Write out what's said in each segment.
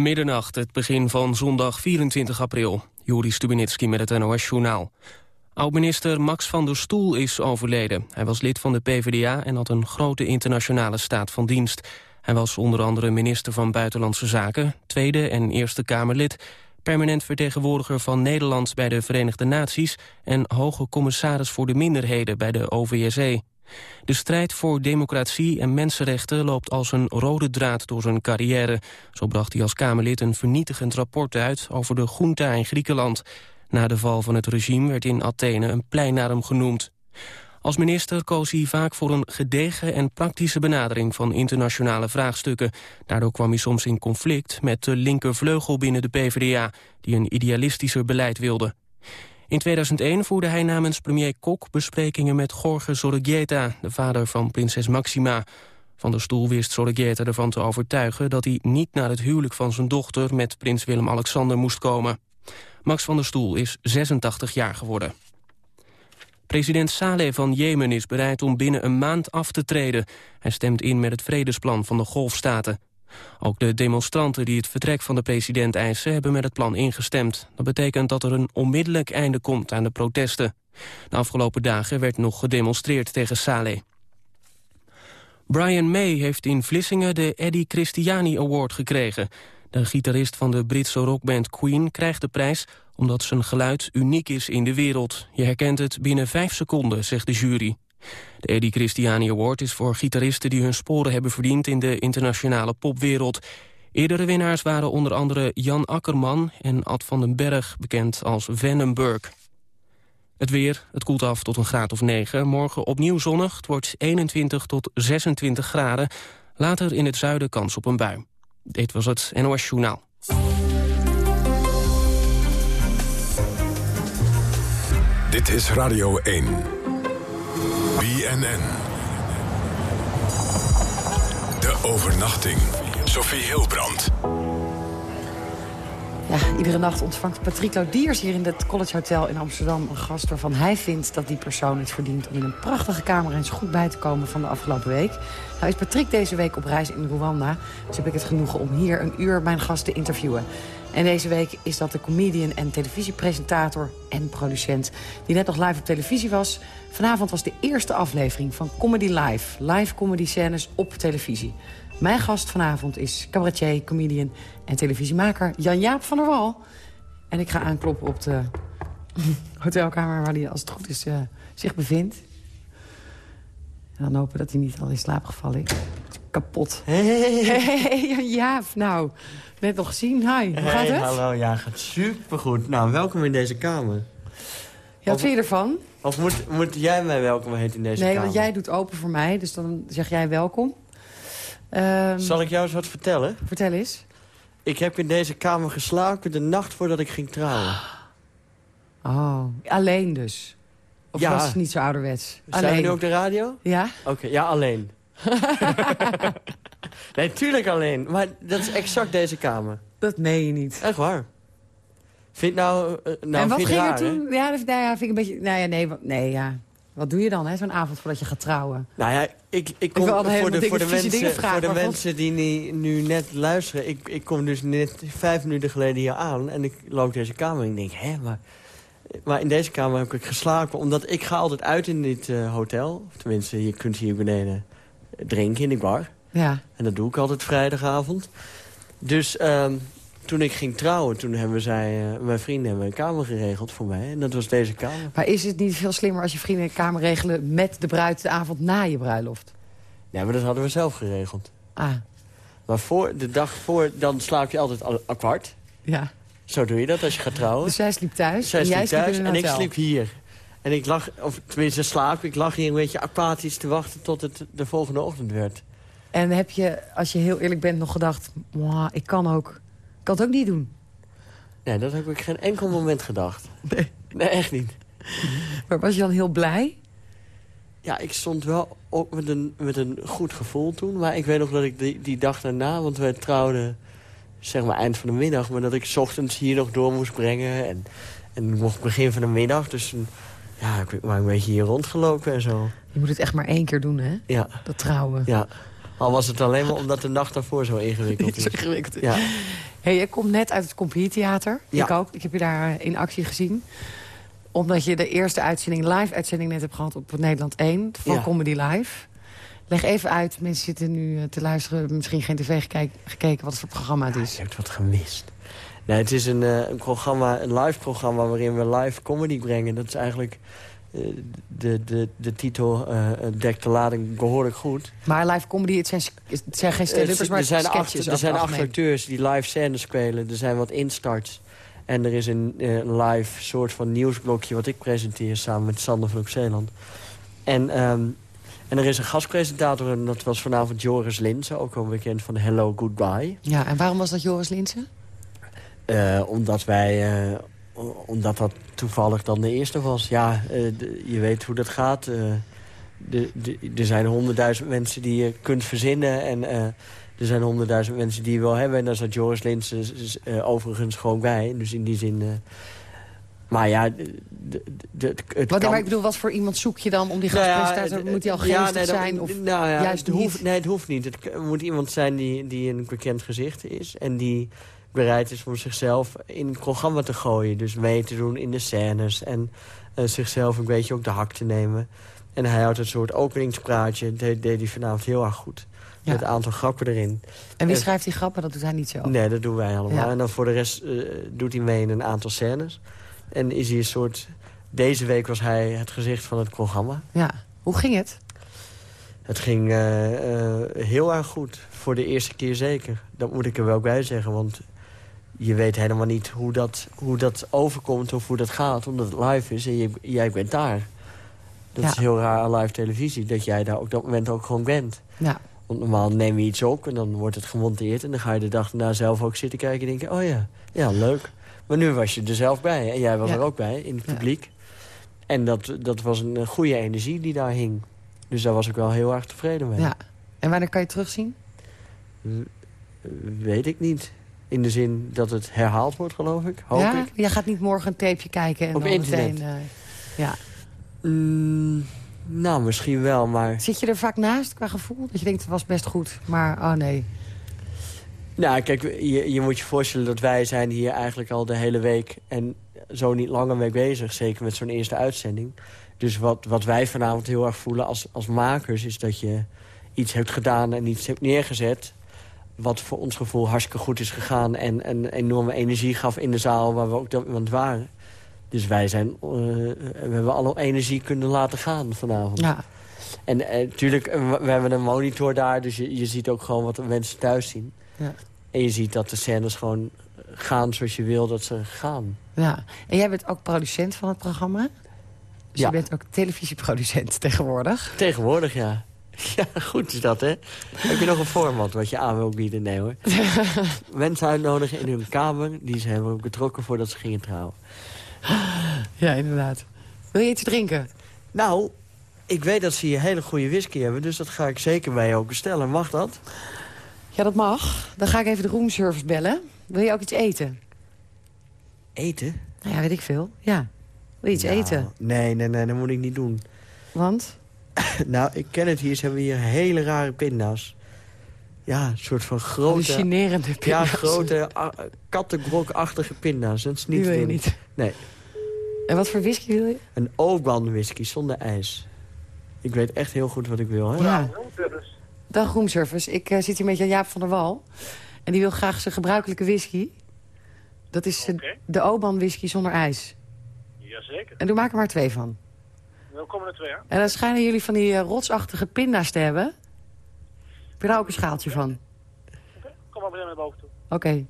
Middernacht, het begin van zondag 24 april. Juri Stubenitski met het NOS-journaal. Oud-minister Max van der Stoel is overleden. Hij was lid van de PvdA en had een grote internationale staat van dienst. Hij was onder andere minister van Buitenlandse Zaken... Tweede en Eerste Kamerlid... permanent vertegenwoordiger van Nederland bij de Verenigde Naties... en hoge commissaris voor de minderheden bij de OVSE. De strijd voor democratie en mensenrechten loopt als een rode draad door zijn carrière. Zo bracht hij als Kamerlid een vernietigend rapport uit over de junta in Griekenland. Na de val van het regime werd in Athene een plein naar hem genoemd. Als minister koos hij vaak voor een gedegen en praktische benadering van internationale vraagstukken. Daardoor kwam hij soms in conflict met de linkervleugel binnen de PvdA, die een idealistischer beleid wilde. In 2001 voerde hij namens premier Kok besprekingen met Jorge Zorregieta, de vader van prinses Maxima. Van der Stoel wist Zorregieta ervan te overtuigen dat hij niet naar het huwelijk van zijn dochter met prins Willem-Alexander moest komen. Max van der Stoel is 86 jaar geworden. President Saleh van Jemen is bereid om binnen een maand af te treden. Hij stemt in met het vredesplan van de Golfstaten. Ook de demonstranten die het vertrek van de president eisen... hebben met het plan ingestemd. Dat betekent dat er een onmiddellijk einde komt aan de protesten. De afgelopen dagen werd nog gedemonstreerd tegen Saleh. Brian May heeft in Vlissingen de Eddie Christiani Award gekregen. De gitarist van de Britse rockband Queen krijgt de prijs... omdat zijn geluid uniek is in de wereld. Je herkent het binnen vijf seconden, zegt de jury. De Eddie Christiani Award is voor gitaristen die hun sporen hebben verdiend in de internationale popwereld. Eerdere winnaars waren onder andere Jan Akkerman en Ad van den Berg, bekend als Vandenberg. Het weer, het koelt af tot een graad of 9. Morgen opnieuw zonnig, het wordt 21 tot 26 graden. Later in het zuiden kans op een bui. Dit was het NOS Journaal. Dit is Radio 1. BNN. De overnachting. Sophie Hilbrand. Ja, iedere nacht ontvangt Patrick Laudiers hier in het College Hotel in Amsterdam... een gast waarvan hij vindt dat die persoon het verdient... om in een prachtige kamer eens goed bij te komen van de afgelopen week. Nou is Patrick deze week op reis in Rwanda. Dus heb ik het genoegen om hier een uur mijn gast te interviewen. En deze week is dat de comedian en televisiepresentator en producent... die net nog live op televisie was. Vanavond was de eerste aflevering van Comedy Live. Live comedy scènes op televisie. Mijn gast vanavond is cabaretier, comedian en televisiemaker Jan-Jaap van der Wal. En ik ga aankloppen op de hotelkamer waar hij als het goed is uh, zich bevindt. En dan hopen dat hij niet al in slaap gevallen is. Kapot. Hey. Hey, Jan-Jaap, nou, net nog gezien. Hi, hoe gaat het? hallo, ja, gaat supergoed. Nou, welkom in deze kamer. Ja, wat vind je ervan? Of moet, moet jij mij welkom heten in deze nee, kamer? want jij doet open voor mij, dus dan zeg jij welkom. Ehm, Zal ik jou eens wat vertellen? Vertel eens. Ik heb in deze kamer geslapen de nacht voordat ik ging trouwen. Oh, alleen dus? Of Ja. was het niet zo ouderwets? Zijn we alleen. nu op de radio? Ja? Oké, ja, alleen. nee, tuurlijk alleen. Maar dat is exact deze kamer. Dat meen je niet. Echt waar. Vind nou, eh, nou en wat ging er raar, hè? toen? Ja, dat nou ja, vind ik een beetje... Nou ja, nee, wat, nee, ja. Wat doe je dan, hè, zo'n avond voordat je gaat trouwen? Nou ja, ik, ik kom voor, de, voor, de mensen, vragen, voor de mensen die nu, nu net luisteren. Ik, ik kom dus net vijf minuten geleden hier aan en ik loop deze kamer en ik denk, hè, maar... Maar in deze kamer heb ik geslapen, omdat ik ga altijd uit in dit eh, hotel. Of tenminste, je kunt hier beneden drinken in de bar. Ja. En dat doe ik altijd vrijdagavond. Dus ehm, toen ik ging trouwen, toen hebben zij, eh, mijn vrienden hebben een kamer geregeld voor mij. En dat was deze kamer. Maar is het niet veel slimmer als je vrienden een kamer regelen... met de bruid de avond na je bruiloft? Ja, maar dat hadden we zelf geregeld. Ah, Maar voor, de dag voor, dan slaap je altijd al kwart. ja. Zo doe je dat als je gaat trouwen. Dus zij sliep thuis Zij en jij sliep sliep thuis en ik sliep hier. En ik lag, of tenminste slaap, ik lag hier een beetje apathisch te wachten tot het de volgende ochtend werd. En heb je, als je heel eerlijk bent, nog gedacht... "Mwah, ik kan ook, ik kan het ook niet doen. Nee, dat heb ik geen enkel moment gedacht. Nee. Nee, echt niet. Maar was je dan heel blij? Ja, ik stond wel ook met een, met een goed gevoel toen. Maar ik weet nog dat ik die, die dag daarna, want wij trouwden zeg maar eind van de middag... maar dat ik 's ochtends hier nog door moest brengen. En, en nog begin van de middag. Dus ja, ik ben maar een beetje hier rondgelopen en zo. Je moet het echt maar één keer doen, hè? Ja, Dat trouwen. ja. Al was het alleen maar omdat de nacht daarvoor zo ingewikkeld is. Zo ingewikkeld. Ja. Hey, je komt net uit het Compagnietheater. Ja. Ik ook. Ik heb je daar eh, in actie gezien. Omdat je de eerste uitzending, live-uitzending net hebt gehad op Nederland 1. Van Ja. Comedy Live. Leg even uit, mensen zitten nu eh, te luisteren... misschien geen tv gekeken, gekeken wat voor programma het is. Je hebt wat gemist. Nee, het is een, eh, een programma, een live programma waarin we live comedy brengen. Dat is eigenlijk... eh, de, de, de titel eh, dekt de lading behoorlijk goed. Maar live comedy, het zijn, het zijn geen stand-uppers, maar er zijn, acht, er zijn acht acteurs die live scènes spelen. Er zijn wat instarts. En er is een live soort van nieuwsblokje wat ik presenteer samen met Sander van Zeeland. En, ehm, en er is een gastpresentator en dat was vanavond Joris Linsen, ook wel bekend van Hello Goodbye. Ja, en waarom was dat Joris Linsen? Omdat wij, omdat dat toevallig dan de eerste was. Ja, eh, je weet hoe dat gaat. eh, er zijn honderdduizend mensen die je kunt verzinnen. En eh, er zijn honderdduizend mensen die je wil hebben. En daar zat Joris Linsen s- eh, overigens gewoon bij. Dus in die zin... eh, maar ja, het, Wat, kan... maar ik bedoel, wat voor iemand zoek je dan om die Nou ja, gastpresentator? het- moet hij al ja, geestig nee, zijn? Of nou ja, juist het hoeft, niet? Nee, het hoeft niet. Het moet iemand zijn die, die een bekend gezicht is. En die bereid is om zichzelf in het programma te gooien. Dus mee te doen in de scènes. En eh, zichzelf een beetje ook de hak te nemen. En hij houdt een soort openingspraatje. Dat deed hij vanavond heel erg goed. Ja. Met een aantal grappen erin. En wie schrijft die grappen? Dat doet hij niet zo. Nee, dat doen wij allemaal. Ja. En dan voor de rest eh, doet hij mee in een aantal scènes. En is hij een soort... Deze week was hij het gezicht van het programma. Ja. Hoe ging het? Het ging eh, heel erg goed. Voor de eerste keer zeker. Dat moet ik er wel bij zeggen. Want je weet helemaal niet hoe dat, hoe dat overkomt of hoe dat gaat. Omdat het live is en je, jij bent daar. Dat Ja. is heel raar aan live televisie. Dat jij daar op dat moment ook gewoon bent. Ja. Want normaal neem je iets op en dan wordt het gemonteerd. En dan ga je de dag daarna zelf ook zitten kijken en denken... oh ja, ja, leuk. Maar nu was je er zelf bij. En jij was Ja. er ook bij, in het Ja. publiek. En dat, dat was een goede energie die daar hing. Dus daar was ik wel heel erg tevreden mee. ja. En wanneer kan je terugzien? Weet ik niet. In de zin dat het herhaald wordt, geloof ik. Hoop ja? ik. Jij gaat niet morgen een tapeje kijken en Op dan internet. meteen... eh, ja. Mm, nou, misschien wel, maar... Zit je er vaak naast qua gevoel? Dat je denkt, het was best goed, maar oh nee. Nou, kijk, je, je moet je voorstellen dat wij zijn hier eigenlijk al de hele week... en zo niet langer mee bezig, zeker met zo'n eerste uitzending. Dus wat, wat wij vanavond heel erg voelen als, als makers... is dat je iets hebt gedaan en iets hebt neergezet... wat voor ons gevoel hartstikke goed is gegaan... en een enorme energie gaf in de zaal waar we ook dat moment waren. Dus wij zijn, eh, we hebben alle energie kunnen laten gaan vanavond. Ja. En natuurlijk, we hebben een monitor daar, dus je, je ziet ook gewoon wat de mensen thuis zien. Ja. En je ziet dat de scènes gewoon gaan zoals je wil dat ze gaan. ja. En jij bent ook producent van het programma? Dus Ja. je bent ook televisieproducent tegenwoordig? Tegenwoordig, ja. Ja, goed is dat, hè? Heb je nog een format wat je aan wil bieden? Nee, hoor. Mensen uitnodigen in hun kamer, die ze hebben betrokken voordat ze gingen trouwen. Ja, inderdaad. Wil je iets drinken? Nou, ik weet dat ze hier hele goede whisky hebben, dus dat ga ik zeker bij je ook bestellen. Mag dat? Ja, dat mag. Dan ga ik even de roomservice bellen. Wil je ook iets eten? Eten? Nou ja, weet ik veel. Ja. Wil je iets Nou, eten? Nee, nee, nee, dat moet ik niet doen. Want? Nou, ik ken het hier. Ze hebben hier hele rare pinda's. Ja, een soort van grote... Hallucinerende Ja, pinda's. grote ah, kattenbrokachtige pinda's. Dat is niet Die te wil je niet. Nee. En wat voor whisky wil je? Een Oban whisky zonder ijs. Ik weet echt heel goed wat ik wil, hè? Ja. Dag roomservice. Ik eh, zit hier met Jaap van der Wal. En die wil graag zijn gebruikelijke whisky. Dat is eh, de Oban whisky zonder ijs. Jazeker. En doe maak er maar twee van. Komen er twee aan. En dan schijnen jullie van die eh, rotsachtige pinda's te hebben. Heb je daar ook een schaaltje van? Oké, kom maar meteen naar boven toe. Oké,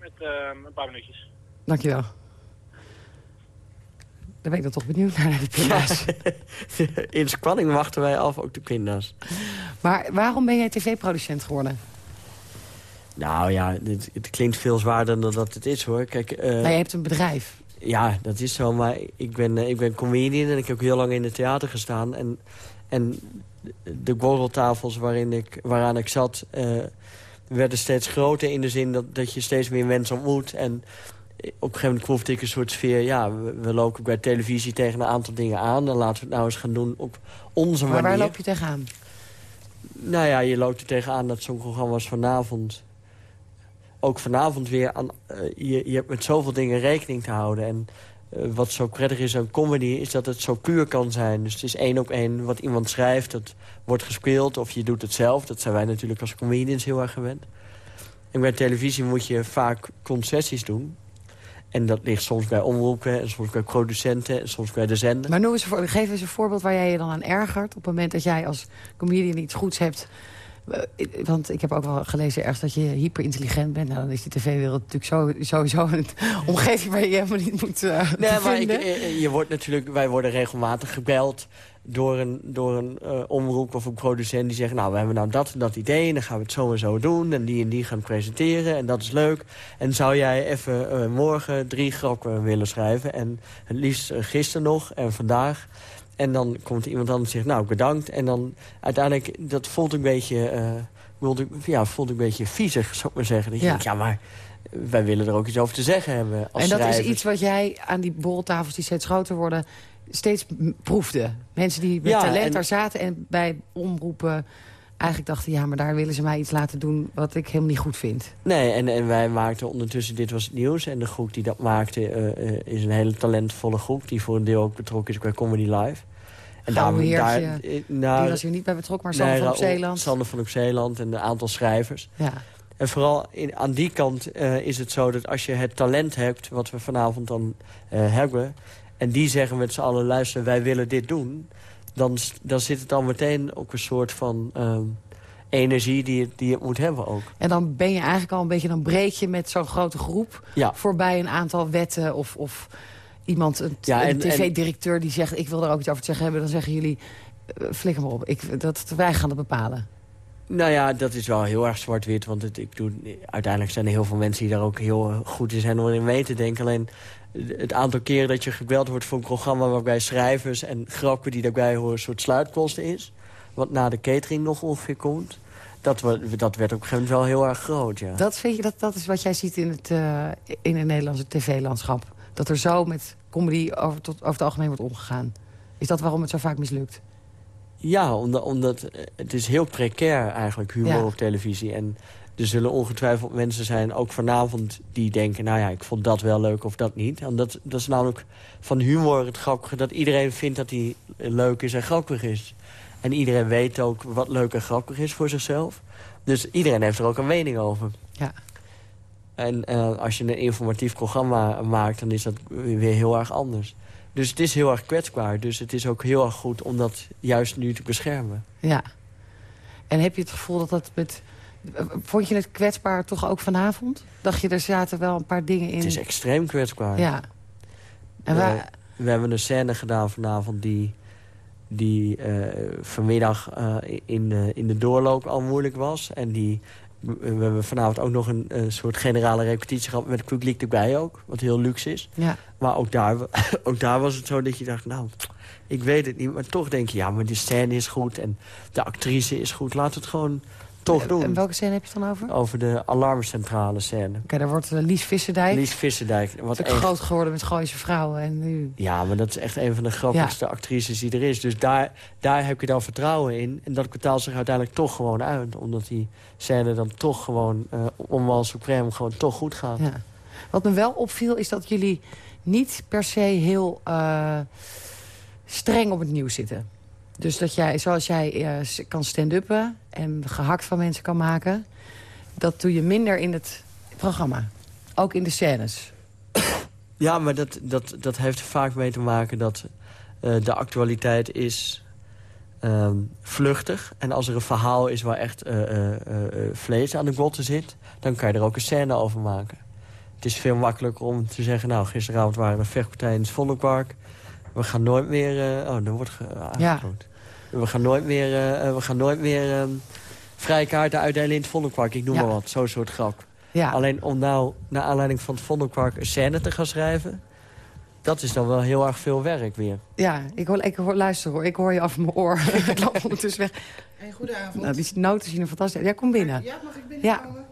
Met eh, een paar minuutjes. dankjewel. Dan ben ik dan toch benieuwd naar die pinda's. In spanning wachten wij af, ook de pinda's. Maar waarom ben jij tv-producent geworden? Nou ja, het, het klinkt veel zwaarder dan dat het is, hoor. Kijk, eh, Nou, je hebt een bedrijf. Ja, dat is zo. Maar ik ben, eh, ik ben comedian en ik heb ook heel lang in het theater gestaan. En, en de borreltafels waarin ik, waaraan ik zat... eh, werden steeds groter in de zin dat, dat je steeds meer mensen ontmoet. En op een gegeven moment proefde ik een soort sfeer... ja, we, we lopen bij televisie tegen een aantal dingen aan. Dan laten we het nou eens gaan doen op onze Maar manier. waar loop je tegenaan? Nou ja, je loopt er tegenaan dat zo'n programma's vanavond... ook vanavond weer... Aan, eh, je, je hebt met zoveel dingen rekening te houden. En eh, wat zo prettig is aan comedy is dat het zo puur kan zijn. Dus het is één op één wat iemand schrijft, dat wordt gespeeld... of je doet het zelf. Dat zijn wij natuurlijk als comedians heel erg gewend. En bij televisie moet je vaak concessies doen. En dat ligt soms bij omroepen, en soms bij producenten... en soms bij de zender. Maar noem eens, geef eens een voorbeeld waar jij je dan aan ergert... op het moment dat jij als comedian iets goeds hebt... Eh, Want ik heb ook wel gelezen ergens dat je hyperintelligent bent. Nou, dan is die tv-wereld natuurlijk sowieso een omgeving waar je helemaal niet moet uh, Nee, maar ik, eh, je wordt natuurlijk, wij worden regelmatig gebeld door een, door een uh, omroep of een producent die zegt... nou, we hebben nou dat en dat idee en dan gaan we het zo en zo doen... en die en die gaan presenteren en dat is leuk. En zou jij even uh, morgen drie grappen willen schrijven? En het liefst gisteren nog en vandaag. En dan komt iemand anders en zegt, nou, bedankt. En dan uiteindelijk, dat voelt een beetje... ja, voelt een beetje viezig, zou ik maar zeggen. Dat je Ja. denkt, ja, maar wij willen er ook iets over te zeggen hebben als En dat is iets wat jij aan die borreltafels die steeds groter worden... steeds proefde. Mensen die met Ja, talent en- daar zaten en bij omroepen... eigenlijk dachten, ja, maar daar willen ze mij iets laten doen... wat ik helemaal niet goed vind. Nee, en, en wij maakten ondertussen Dit Was Het Nieuws. En de groep die dat maakte eh, eh, is een hele talentvolle groep... die voor een deel ook betrokken is bij Comedy Live. En Gouden Heertje, eh, nou, die was hier niet bij betrokken, maar Sander nee, van op Raoul- Zeeland. Sander van op Zeeland en een aantal schrijvers. Ja. En vooral in, aan die kant is het zo dat als je het talent hebt... wat we vanavond dan hebben... en die zeggen met z'n allen, luister, wij willen dit doen... dan, dan zit het al meteen op een soort van ehm, energie die het, die het moet hebben ook. En dan ben je eigenlijk al een beetje... dan breek je met zo'n grote groep... Ja. voorbij een aantal wetten of... of iemand, een, Ja, een en- tv-directeur die zegt... ik wil er ook iets over te zeggen hebben... dan zeggen jullie, eh, flikker maar op. Ik, dat, wij gaan het bepalen. Nou ja, dat is wel heel erg zwart-wit. Want het, ik doe, uiteindelijk zijn er heel veel mensen die daar ook heel goed in zijn om erin mee te denken. Alleen het aantal keren dat je gebeld wordt voor een programma... waarbij schrijvers en grappen die daarbij horen een soort sluitkosten is... wat na de catering nog ongeveer komt... dat, dat werd op een gegeven moment wel heel erg groot, ja. Dat, vind je, dat, dat is wat jij ziet in het, eh, in het Nederlandse tv-landschap. Dat er zo met comedy over, tot, over het algemeen wordt omgegaan. Is dat waarom het zo vaak mislukt? Ja, omdat, omdat het is heel precair eigenlijk, humor Ja. op televisie. En er zullen ongetwijfeld mensen zijn, ook vanavond, die denken... nou ja, ik vond dat wel leuk of dat niet. En dat, dat is namelijk van humor het grappige... dat iedereen vindt dat hij leuk is en grappig is. En iedereen weet ook wat leuk en grappig is voor zichzelf. Dus iedereen heeft er ook een mening over. Ja. En eh, als je een informatief programma maakt, dan is dat weer heel erg anders. Dus het is heel erg kwetsbaar. Dus het is ook heel erg goed om dat juist nu te beschermen. Ja. En heb je het gevoel dat dat met... Vond je het kwetsbaar toch ook vanavond? Dacht je, er zaten wel een paar dingen in... Het is extreem kwetsbaar. Ja. En waar, we hebben een scène gedaan vanavond die, die eh, vanmiddag eh, in, de, in de doorloop al moeilijk was. En die, we hebben vanavond ook nog een, soort generale repetitie gehad met het publiek erbij ook. Wat heel luxe is. ja. Maar ook daar, ook daar was het zo dat je dacht, nou, ik weet het niet. Maar toch denk je, ja, maar de scène is goed en de actrice is goed. We het gewoon toch doen. En welke scène heb je het dan over? Oké, Over de alarmcentrale scène. daar wordt eh, Lies Visserdijk... Lies Visserdijk. Wat echt groot geworden met Gooise vrouwen. En nu... Ja, maar dat is echt een van de grappigste actrices die er is. Dus daar, daar heb je dan vertrouwen in. En dat betaalt zich uiteindelijk toch gewoon uit. Omdat die scène dan toch gewoon, eh omwal supreme, gewoon toch goed gaat. Ja. Wat me wel opviel is dat jullie niet per se heel eh, streng op het nieuws zitten. Dus dat jij, zoals jij eh, kan stand-uppen en gehakt van mensen kan maken... dat doe je minder in het programma. Ook in de scènes. Ja, maar dat, dat, dat heeft er vaak mee te maken dat eh, de actualiteit is ehm, vluchtig. En als er een verhaal is waar echt eh, vlees aan de botten zit... dan kan je er ook een scène over maken. Het is veel makkelijker om te zeggen... nou, gisteravond waren er vechtpartijen in het Vondelpark. We gaan nooit meer... eh, oh, dan wordt ge- aangesloten. We gaan nooit meer, eh, eh, we gaan nooit meer ehm, vrije kaarten uitdelen in het Vondelpark. Ik noem Ja. maar wat, zo'n soort grap. Ja, Alleen om nou, naar aanleiding van het Vondelpark, een scène te gaan schrijven... dat is dan wel heel erg veel werk weer. ja ik, hoor, ik hoor, luister hoor, ik hoor je af mijn oor. ik loop ondertussen weg. Hey, goedenavond. Nou, die noten zien er fantastisch uit. Ja, kom binnen. Ja, mag ik binnenkomen?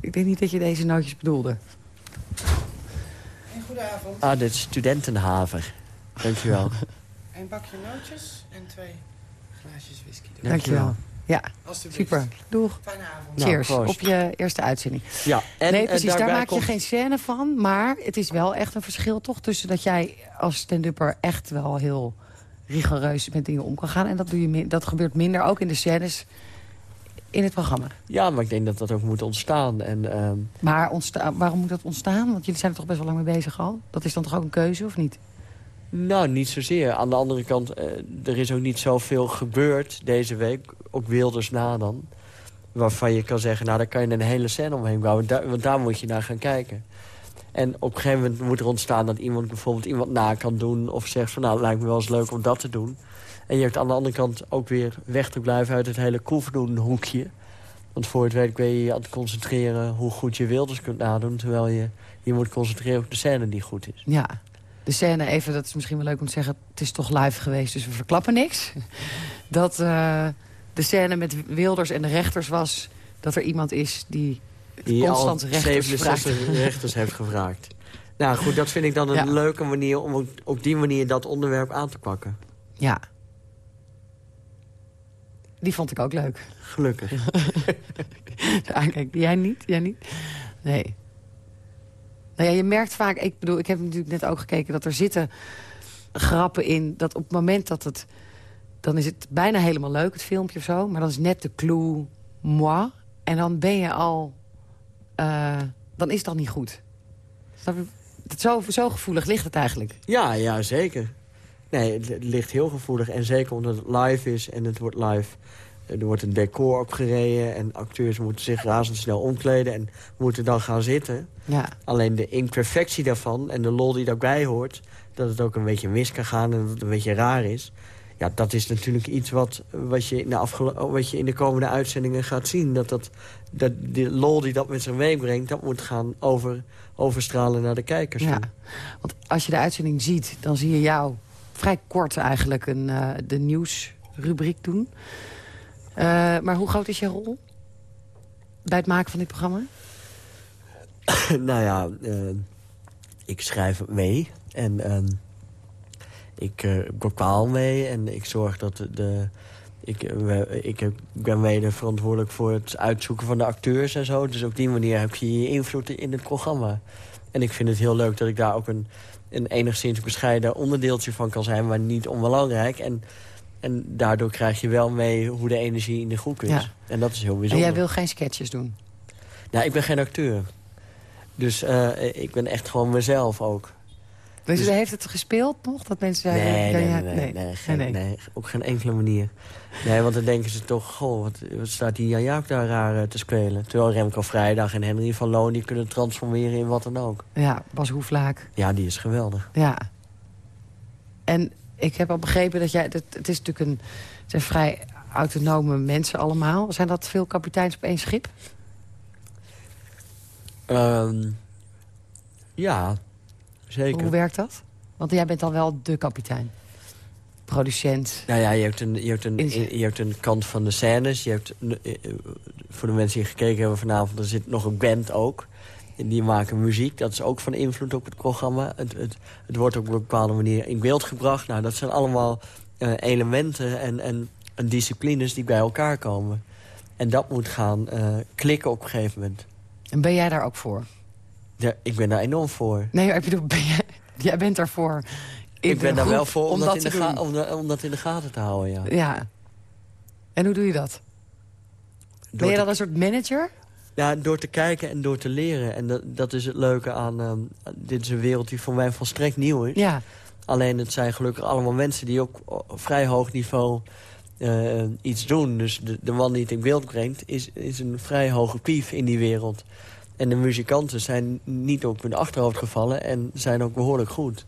Ik denk niet dat je deze nootjes bedoelde. Goedenavond. Ah, de studentenhaver. Dankjewel. Een bakje nootjes en twee glaasjes whisky. Dankjewel. Ja, Alsjeblieft. super. Doeg. Fijne avond. Nou, Cheers op je eerste uitzending. Ja, en, nee, en precies, daar maak je komt- geen scène van. Maar het is wel echt een verschil toch tussen dat jij als stand-upper echt wel heel rigoureus met dingen om kan gaan. En dat, doe je dat gebeurt minder ook in de scènes in het programma. Ja, maar ik denk dat dat ook moet ontstaan. En, ehm, Maar ontsta- waarom moet dat ontstaan? Want jullie zijn er toch best wel lang mee bezig al? Dat is dan toch ook een keuze, of niet? Nou, niet zozeer. Aan de andere kant, eh, er is ook niet zoveel gebeurd deze week. Ook Wilders na dan. Waarvan je kan zeggen, nou, daar kan je een hele scène omheen bouwen. Daar, want daar moet je naar gaan kijken. En op een gegeven moment moet er ontstaan dat iemand bijvoorbeeld iemand na kan doen. Of zegt van, nou, het lijkt me wel eens leuk om dat te doen. En je hebt aan de andere kant ook weer weg te blijven uit het hele koefdoen hoekje. Want voor het weet ben je je aan het concentreren hoe goed je Wilders kunt nadoen. Terwijl je je moet concentreren op de scène die goed is. Ja. De scène, even, dat is misschien wel leuk om te zeggen... het is toch live geweest, dus we verklappen niks. Dat eh, de scène met Wilders en de rechters was... dat er iemand is die Die constant rechters 67 rechters heeft gevraagd. Nou goed, dat vind ik dan een Ja. leuke manier... om op die manier dat onderwerp aan te pakken. Ja. Die vond ik ook leuk. Gelukkig. Aankijk, jij niet? Jij niet? Nee. Nou ja, je merkt vaak... Ik bedoel, ik heb natuurlijk net ook gekeken dat er zitten grappen in... dat op het moment dat het... dan is het bijna helemaal leuk, het filmpje of zo... maar dan is net de clue moi... en dan ben je al... eh, dan is al niet goed. Dat zo, zo gevoelig ligt het eigenlijk. Ja, ja, zeker. Nee, het, ligt heel gevoelig. En zeker omdat het live is en het wordt live... eh, Er wordt een decor opgereden en acteurs moeten zich razendsnel omkleden... en moeten dan gaan zitten. Ja. Alleen de imperfectie daarvan en de lol die daarbij hoort... dat het ook een beetje mis kan gaan en dat het een beetje raar is... ja, dat is natuurlijk iets wat, wat, je, in de wat je in de komende uitzendingen gaat zien. Dat, dat, dat de lol die dat met zich meebrengt... dat moet gaan over, overstralen naar de kijkers. Ja, want als je de uitzending ziet, dan zie je jou vrij kort eigenlijk een, eh, de nieuwsrubriek doen. Eh, maar hoe groot is je rol bij het maken van dit programma? nou ja, eh, ik schrijf mee. En ehm, ik bepaal mee. En ik zorg dat de... ik, ik ben mede verantwoordelijk voor het uitzoeken van de acteurs en zo. Dus op die manier heb je invloed in het programma. En ik vind het heel leuk dat ik daar ook een, een enigszins bescheiden onderdeeltje van kan zijn... maar niet onbelangrijk. En, en daardoor krijg je wel mee hoe de energie in de groep is. Ja. En dat is heel En bijzonder. jij wil geen sketches doen. Nou, ik ben geen acteur. Dus eh, ik ben echt gewoon mezelf ook. Dus, Dus- heeft het gespeeld nog? Dat mensen zeiden... Nee, nee, nee, nee, nee, geen- nee. op geen enkele manier. Nee, want dan denken ze toch, goh, wat, wat staat die Jan Jaap daar raar eh, te spelen? Terwijl Remco Vrijdag en Henry van Loon, die kunnen transformeren in wat dan ook. Ja, Bas Hoeflaak. Ja, die is geweldig. Ja. En ik heb al begrepen dat jij... Dat, het is natuurlijk een... Het zijn vrij autonome mensen allemaal. Zijn dat veel kapiteins op één schip? Ehm, ja, zeker. Hoe werkt dat? Want jij bent dan wel de kapitein. Producent. Nou ja, je hebt, een, je, hebt een, je hebt een kant van de scènes. Je hebt, eh, eh, voor de mensen die gekeken hebben vanavond... er zit nog een band ook. En die maken muziek. Dat is ook van invloed op het programma. Het, het, het wordt ook op een bepaalde manier in beeld gebracht. Nou, dat zijn allemaal eh, elementen en, en, en disciplines die bij elkaar komen. En dat moet gaan klikken op een gegeven moment. En ben jij daar ook voor? Ja, ik ben daar enorm voor. Nee, ik bedoel, ben jij, jij bent daarvoor. in ik ben daar wel voor om, om dat, in de ga- om, da- om dat in de gaten te houden, ja. Ja. En hoe doe je dat? Door ben je dan een soort manager? Ja, door te kijken en door te leren. En dat, dat is het leuke aan... ehm, dit is een wereld die voor mij volstrekt nieuw is. Ja. Alleen het zijn gelukkig allemaal mensen die ook op vrij hoog niveau eh, iets doen. Dus de, de man die het in beeld brengt is, is een vrij hoge pief in die wereld. En de muzikanten zijn niet op hun achterhoofd gevallen en zijn ook behoorlijk goed.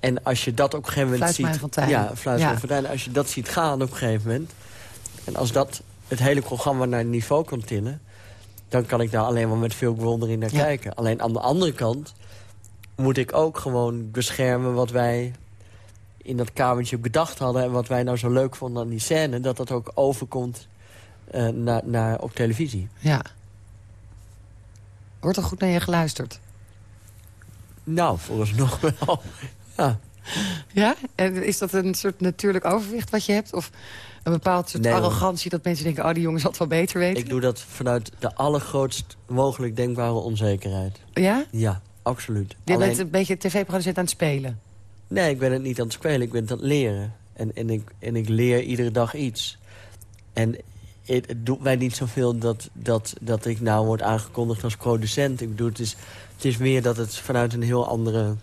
En als je dat op een gegeven moment ziet... Ja, Fluitsma Ja. Als je dat ziet gaan op een gegeven moment... en als dat het hele programma naar een niveau kan tillen... dan kan ik daar alleen maar met veel bewondering naar Ja. kijken. Alleen aan de andere kant moet ik ook gewoon beschermen wat wij in dat kamertje bedacht hadden... en wat wij nou zo leuk vonden aan die scène... dat dat ook overkomt eh, naar, naar, op televisie. Ja. Wordt er goed naar je geluisterd? Nou, vooralsnog wel. ja. Ja? En is dat een soort natuurlijk overwicht wat je hebt? Of Een bepaald soort Nee, arrogantie dat mensen denken... oh, die jongens had wel beter weten? Ik doe dat vanuit de allergrootst mogelijk denkbare onzekerheid. Ja? Ja, absoluut. Je Alleen- bent een beetje tv-producent aan het spelen. Nee, ik ben het niet aan het spelen. Ik ben het aan het leren. En, en, ik, en ik leer iedere dag iets. En het, het doet mij niet zoveel dat, dat, dat ik nou word aangekondigd als producent. Ik bedoel, het is, het is meer dat het vanuit een heel andere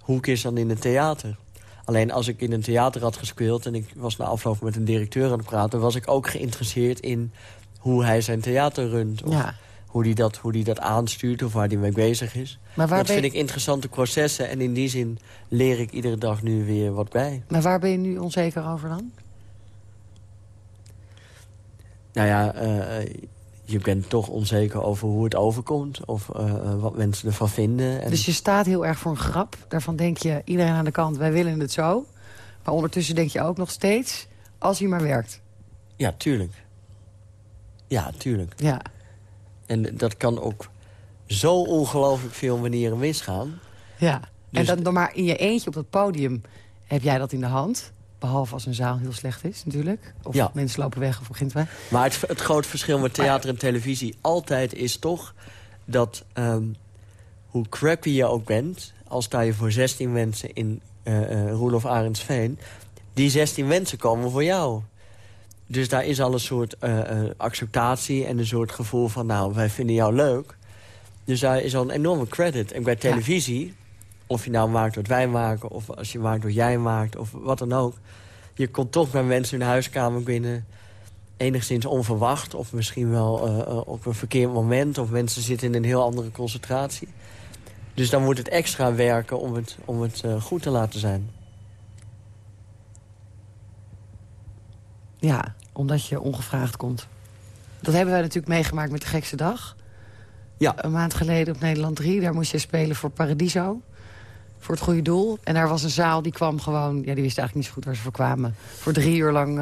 hoek is dan in een theater. Alleen als ik in een theater had gespeeld... en ik was na afloop met een directeur aan het praten... was ik ook geïnteresseerd in hoe hij zijn theater runt. Of Ja. hoe hij dat, hoe die dat aanstuurt of waar hij mee bezig is. Maar waar, dat vind je, ik interessante processen. En in die zin leer ik iedere dag nu weer wat bij. maar waar ben je nu onzeker over dan? Nou ja, eh, je bent toch onzeker over hoe het overkomt. Of eh, eh, wat mensen ervan vinden. En Dus je staat heel erg voor een grap. Daarvan denk je, iedereen aan de kant, wij willen het zo. Maar ondertussen denk je ook nog steeds, als hij maar werkt. Ja, tuurlijk. Ja, tuurlijk. Ja, En dat kan ook zo ongelooflijk veel manieren misgaan. ja. En Dus- dan, dan maar in je eentje op dat podium heb jij dat in de hand. Behalve als een zaal heel slecht is, natuurlijk. Of Ja. mensen lopen weg of begint wij. Maar het, het grote verschil met theater en televisie altijd is toch... dat ehm, hoe crappy je ook bent... al sta je voor 16 mensen in eh eh Roelof Arendsveen... die 16 mensen komen voor jou. Dus daar is al een soort eh, acceptatie en een soort gevoel van... nou, wij vinden jou leuk. Dus daar is al een enorme credit. En bij televisie, of je nou maakt wat wij maken... of als je maakt wat jij maakt, of wat dan ook... je komt toch bij mensen hun huiskamer binnen enigszins onverwacht... of misschien wel eh, eh, op een verkeerd moment... of mensen zitten in een heel andere concentratie. Dus dan moet het extra werken om het, om het eh, goed te laten zijn. Ja, omdat je ongevraagd komt. Dat hebben wij natuurlijk meegemaakt met de gekste dag. Ja. Een maand geleden op Nederland 3. Daar moest je spelen voor Paradiso. Voor het goede doel. En daar was een zaal die kwam gewoon... Ja, die wist eigenlijk niet zo goed waar ze voor kwamen. Voor drie uur lang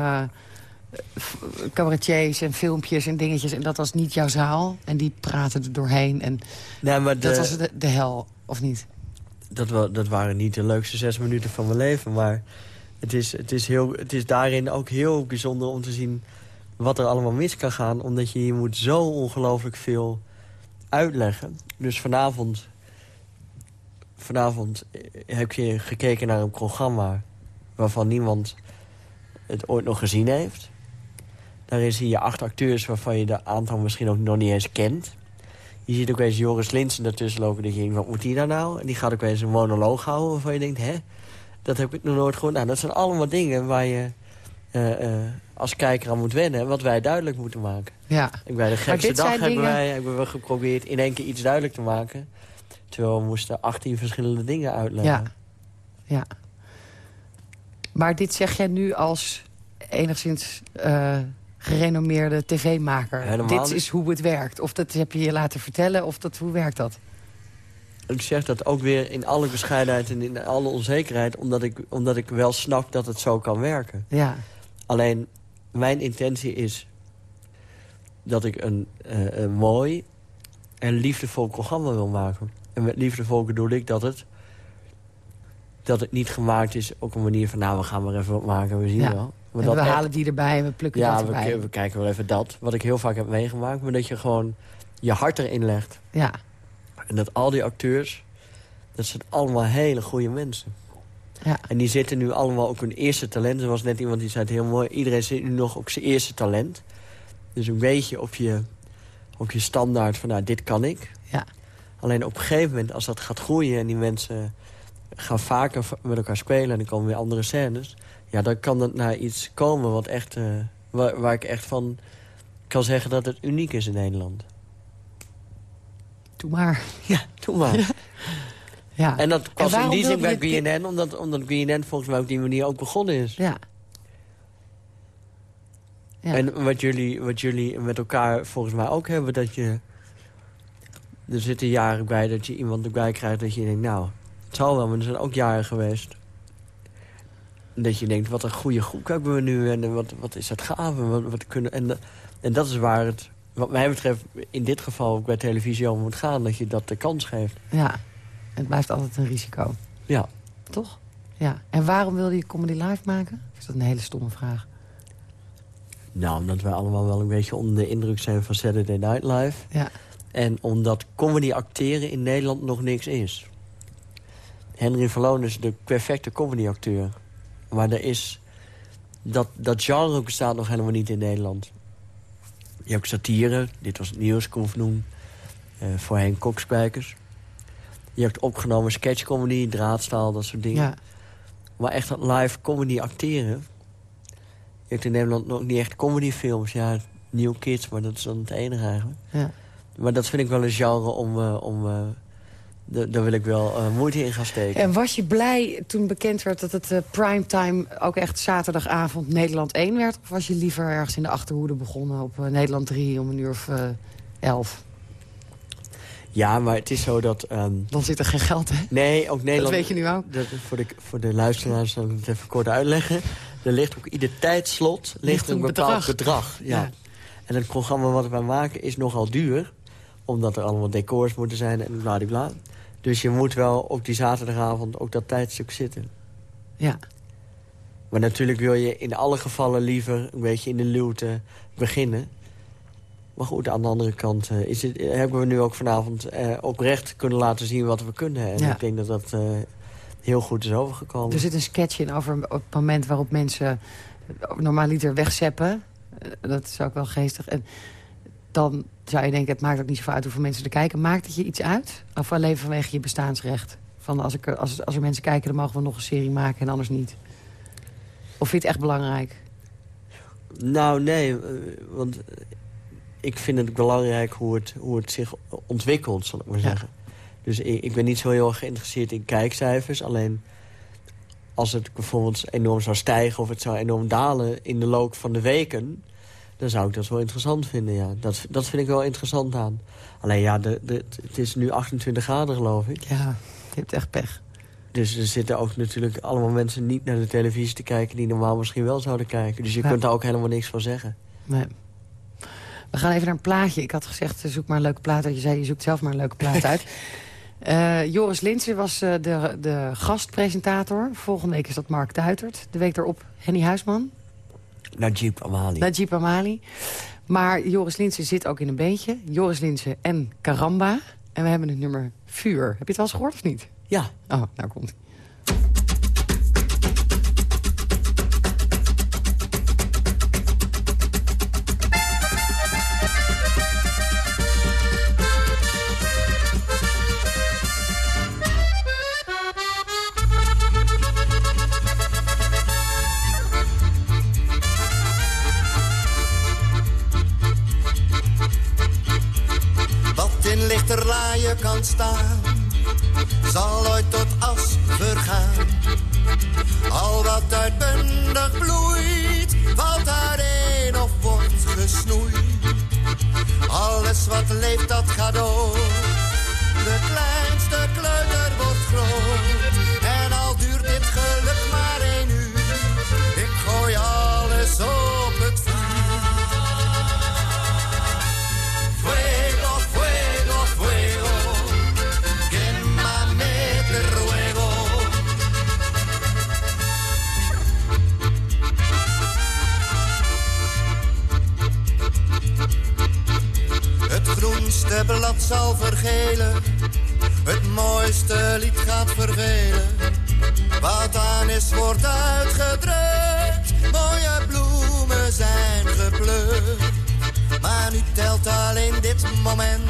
f- cabaretiers en filmpjes en dingetjes. En dat was niet jouw zaal. En die praten er doorheen. En Nee, maar de, dat was de, de hel, of niet? dat, wa- dat waren niet de leukste zes minuten van mijn leven. Maar het is, het, is heel, het is daarin ook heel bijzonder om te zien wat er allemaal mis kan gaan. Omdat je hier moet zo ongelooflijk veel uitleggen. Dus vanavond, vanavond eh, heb je gekeken naar een programma... waarvan niemand het ooit nog gezien heeft. Daarin zie je acht acteurs waarvan je de aantal misschien ook nog niet eens kent. Je ziet ook eens Joris Linsen ertussen lopen. Dat je denkt, wat moet die daar nou? En die gaat ook eens een monoloog houden waarvan je denkt... hè, dat heb ik nog nooit gehoord. Nou, dat zijn allemaal dingen waar je eh, eh, als kijker aan moet wennen... wat wij duidelijk moeten maken. Ja. En bij de gekste dag hebben, dingen- wij, hebben we geprobeerd in één keer iets duidelijk te maken. Terwijl we moesten 18 verschillende dingen uitleggen. Ja. ja. Maar dit zeg jij nu als enigszins eh, gerenommeerde tv-maker. Helemaal Dit is hoe het werkt. Of dat heb je je laten vertellen, of dat, hoe werkt dat? Ik zeg dat ook weer in alle bescheidenheid en in alle onzekerheid... omdat ik, omdat ik wel snap dat het zo kan werken. Ja, Alleen, mijn intentie is dat ik een, eh, een mooi en liefdevol programma wil maken. En met liefdevol bedoel ik dat het, dat het niet gemaakt is op een manier van... nou, we gaan maar even wat maken, we zien Ja. wel. Maar dat we halen die erbij en we plukken ja, dat erbij. we kijken wel even dat, wat ik heel vaak heb meegemaakt... maar dat je gewoon je hart erin legt. Ja, En dat al die acteurs, dat zijn allemaal hele goede mensen. ja, En die zitten nu allemaal ook hun eerste talent. Er was net iemand die zei het heel mooi. Iedereen zit nu nog op zijn eerste talent. Dus een beetje op je, op je standaard van nou, dit kan ik. ja. Alleen op een gegeven moment, als dat gaat groeien... en die mensen gaan vaker met elkaar spelen... en er komen weer andere scènes... ja, dan kan het naar iets komen wat echt, eh, waar, waar ik echt van kan zeggen dat het uniek is in Nederland. Doe maar. Ja, doe maar. Ja. En dat was in die zin bij dit- BNN, omdat, omdat BNN volgens mij op die manier ook begonnen is. ja. Ja. En wat jullie, wat jullie met elkaar volgens mij ook hebben, dat je... Er zitten jaren bij dat je iemand erbij krijgt dat je denkt... nou, het zal wel, maar er zijn ook jaren geweest. Dat je denkt, wat een goede groep hebben we nu en wat, wat is dat gaaf. En, wat, wat kunnen, en, dat- en dat is waar het, wat mij betreft, in dit geval ook bij televisie om moet gaan. Dat je dat de kans geeft. ja. Het blijft altijd een risico. Ja. Toch? Ja. En waarom wilde je Comedy Live maken? Is dat een hele stomme vraag? Nou, omdat wij allemaal wel een beetje onder de indruk zijn van Saturday Night Live. Ja. En omdat comedy acteren in Nederland nog niks is. Henry Verloon is de perfecte comedy acteur. Maar er is... Dat, dat genre bestaat nog helemaal niet in Nederland. Je hebt satire, dit was het nieuws, Koefnoen. Uh, voorheen Kokspijkers. Je hebt opgenomen sketchcomedy, draadstaal, dat soort dingen. ja. Maar echt dat live comedy acteren... Je hebt in Nederland nog niet echt comedyfilms. Ja, New Kids, maar dat is dan het enige eigenlijk. Ja. Maar dat vind ik wel een genre om... eh, om eh, da- daar wil ik wel eh, moeite in gaan steken. En was je blij toen bekend werd dat het primetime ook echt zaterdagavond Nederland 1 werd? Of was je liever ergens in de Achterhoede begonnen op Nederland 3 om een uur of eh 11? Ja, maar het is zo dat... ehm, Dan zit er geen geld, hè? nee, ook Nederland... Dat weet je nu ook. Dat, voor, de, voor de luisteraars zal ik het even kort uitleggen. Er ligt ook ieder tijdslot ligt een een bepaald bedrag. bedrag. ja. Ja. En het programma wat wij maken is nogal duur. Omdat er allemaal decors moeten zijn en bladibla. Dus je moet wel op die zaterdagavond ook dat tijdstuk zitten. Ja. Maar natuurlijk wil je in alle gevallen liever een beetje in de luwte beginnen. Maar goed, aan de andere kant eh, is het, eh, hebben we nu ook vanavond eh, oprecht kunnen laten zien wat we kunnen. En Ja. ik denk dat dat eh, heel goed is overgekomen. Er zit een sketch in over het moment waarop mensen normaaliter wegzeppen. Eh, Dat is ook wel geestig. En dan zou je denken, het maakt ook niet zoveel uit hoeveel mensen er kijken. Maakt het je iets uit? Of alleen vanwege je bestaansrecht? Van als, ik, er- als, als er mensen kijken, dan mogen we nog een serie maken en anders niet. Of vind je het echt belangrijk? Nou, nee, eh, want ik vind het belangrijk hoe het, hoe het zich ontwikkelt, zal ik maar Ja. zeggen. Dus ik, ik ben niet zo heel erg geïnteresseerd in kijkcijfers. Alleen als het bijvoorbeeld enorm zou stijgen of het zou enorm dalen in de loop van de weken... dan zou ik dat wel interessant vinden, ja. Dat, dat vind ik wel interessant aan. Alleen ja, de, de, het is nu 28 graden, geloof ik. Ja, je hebt echt pech. Dus er zitten ook natuurlijk allemaal mensen niet naar de televisie te kijken... die normaal misschien wel zouden kijken. Dus je Ja. kunt daar ook helemaal niks van zeggen. Nee. We gaan even naar een plaatje. Ik had gezegd, eh, zoek maar een leuke plaat uit. Je zei, je zoekt zelf maar een leuke plaat uit. Eh, Joris Linsen was eh, de, de gastpresentator. Volgende week is dat Mark Duitert. De week daarop Henny Huisman. Najib Amali. Najib Amali. Maar Joris Linsen zit ook in een beentje. Joris Linsen en Karamba. En we hebben het nummer Vuur. Heb je het wel eens gehoord of niet? Ja, Oh, nou komt kan staan, zal ooit tot as vergaan. Al wat uitbundig bloeit, valt uiteen of wordt gesnoeid. Alles wat leeft, dat gaat door. De kleinste kleuter wordt blad zal vergelen, het mooiste lied gaat vervelen. Wat aan is, wordt uitgedrukt, mooie bloemen zijn geplukt. Maar nu telt alleen dit moment.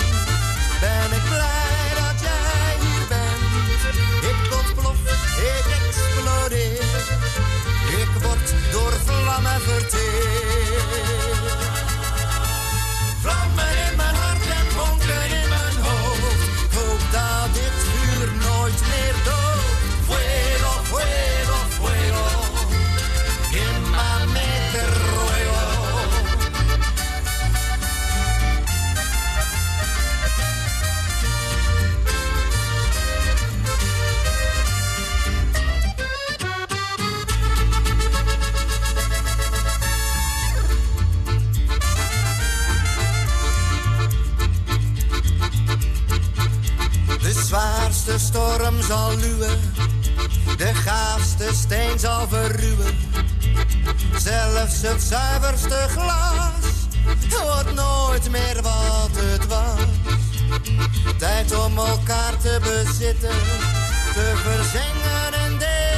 Ben ik blij dat jij hier bent. Ik ontplof, ik explodeer. Ik word door vlammen verteerd. Vlammen in storm zal luwen, de gaafste steen zal verruwen. Zelfs het zuiverste glas wordt nooit meer wat het was. Tijd om elkaar te bezitten, te verzengen in deze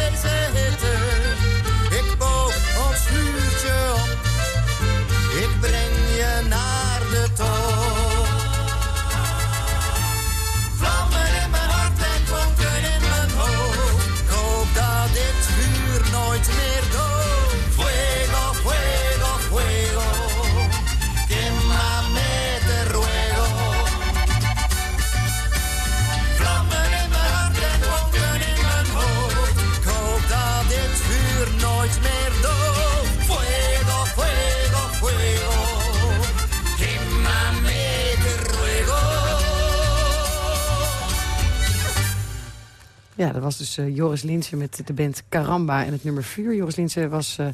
Ja, dat was dus eh, Joris Linsen met de band Caramba en het nummer Vuur. Joris Linsen was eh,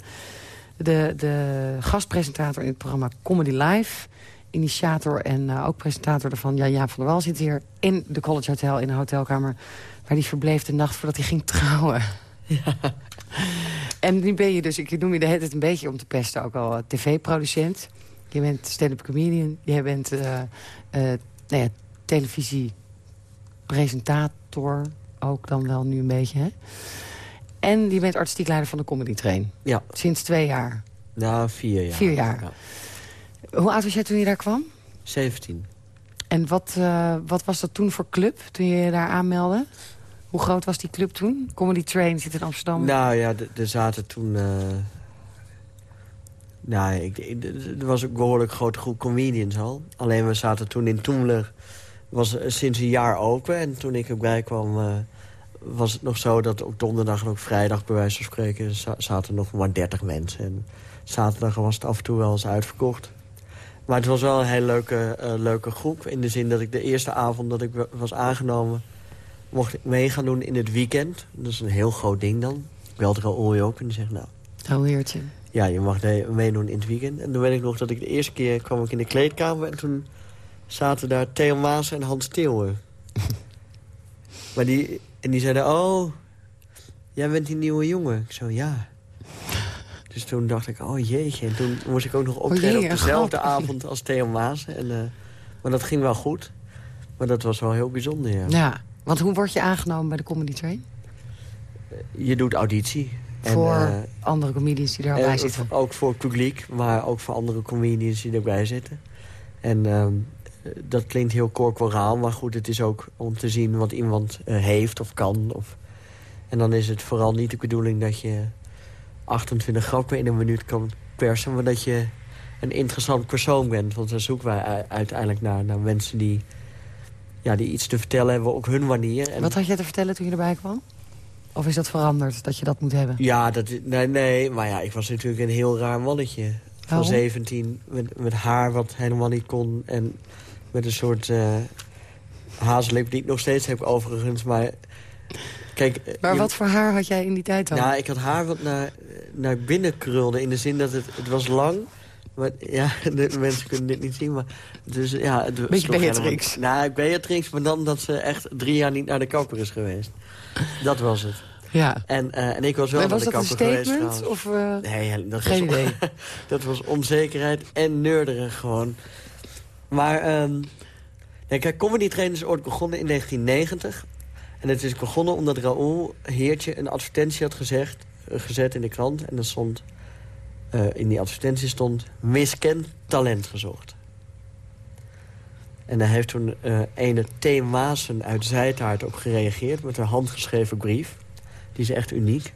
de, de gastpresentator in het programma Comedy Live. Initiator en eh, ook presentator ervan. Ja, Jaap van der Wal zit hier in de College Hotel in een hotelkamer... waar hij verbleef de nacht voordat hij ging trouwen. En nu ben je dus, ik noem je de hele tijd een beetje om te pesten... ook al tv-producent. Je bent stand-up comedian. Je bent nou ja, televisiepresentator ook dan wel nu een beetje, hè? En je bent artistiek leider van de Comedy Train. Ja, Sinds twee jaar. nou vier jaar. Vier jaar. Ja. Hoe oud was jij toen je daar kwam? 17. En wat, eh, wat was dat toen voor club, toen je je daar aanmeldde? Hoe groot was die club toen? Comedy Train zit in Amsterdam. Nou ja, er zaten toen... eh, nou, ik, ik- er was een behoorlijk grote groep comedians al. Alleen we zaten toen in Toemler. Was eh, sinds een jaar open. En toen ik erbij kwam, eh, was het nog zo dat ook donderdag en ook vrijdag... bij wijze van spreken za- zaten nog maar 30 mensen. En zaterdag was het af en toe wel eens uitverkocht. Maar het was wel een hele leuke, eh, leuke groep. In de zin dat ik de eerste avond dat ik wa- was aangenomen... mocht ik mee gaan doen in het weekend. Dat is een heel groot ding dan. Ik belde Raoul op en die zegt... nou, Oh, heertje. ja, je mag meedoen in het weekend. En toen weet ik nog dat ik de eerste keer kwam ik in de kleedkamer... en toen zaten daar Theo Maas en Hans Theeuwen. maar die, en die zeiden, oh, jij bent die nieuwe jongen. Ik zo, ja. Dus toen dacht ik, oh jeetje. En toen moest ik ook nog optreden jee, op dezelfde avond als Theo Maas. En, eh, maar dat ging wel goed. Maar dat was wel heel bijzonder, ja. Ja, want hoe word je aangenomen bij de Comedy Train? Je doet auditie. En, voor eh, andere comedians die er al bij Eh, zitten. Ook voor het publiek, maar ook voor andere comedians die erbij zitten. En ehm, dat klinkt heel corporaal, maar goed, het is ook om te zien wat iemand eh, heeft of kan. Of... En dan is het vooral niet de bedoeling dat je 28 grappen in een minuut kan persen... maar dat je een interessant persoon bent. Want daar zoeken wij uiteindelijk naar, naar mensen die, ja, die iets te vertellen hebben op hun manier. En... Wat had jij te vertellen toen je erbij kwam? Of is dat veranderd, dat je dat moet hebben? Ja, dat, nee, nee, maar ja, ik was natuurlijk een heel raar mannetje. Van Waarom? 17, met, met haar wat helemaal niet kon. En met een soort uh, die ik nog steeds heb overigens. Maar kijk... eh, Maar je- wat voor haar had jij in die tijd dan? Nou, ik had haar wat naar, naar binnen krulde. In de zin dat het, het was lang. Maar ja, de mensen kunnen dit niet zien. Maar dus, ja, het was Beetje Beatrix. helemaal- Nou, Beatrix, maar dan dat ze echt drie jaar niet naar de kapper is geweest. Dat was het. ja. En, eh, en ik was wel naar was de dat een kapper geweest statement? trouwens. Of, eh, Nee, ja, dat Geen was, idee. dat was onzekerheid en neurderig gewoon. Maar, ehm nee, kijk, Comedy Train is ooit begonnen in 1990. En het is begonnen omdat Raoul Heertje een advertentie had gezegd, eh, gezet in de krant. En er stond, eh, in die advertentie stond, miskend talent gezocht. En daar heeft toen eh ene T. Maassen uit Zijtaart op gereageerd... met een handgeschreven brief. Die is echt uniek.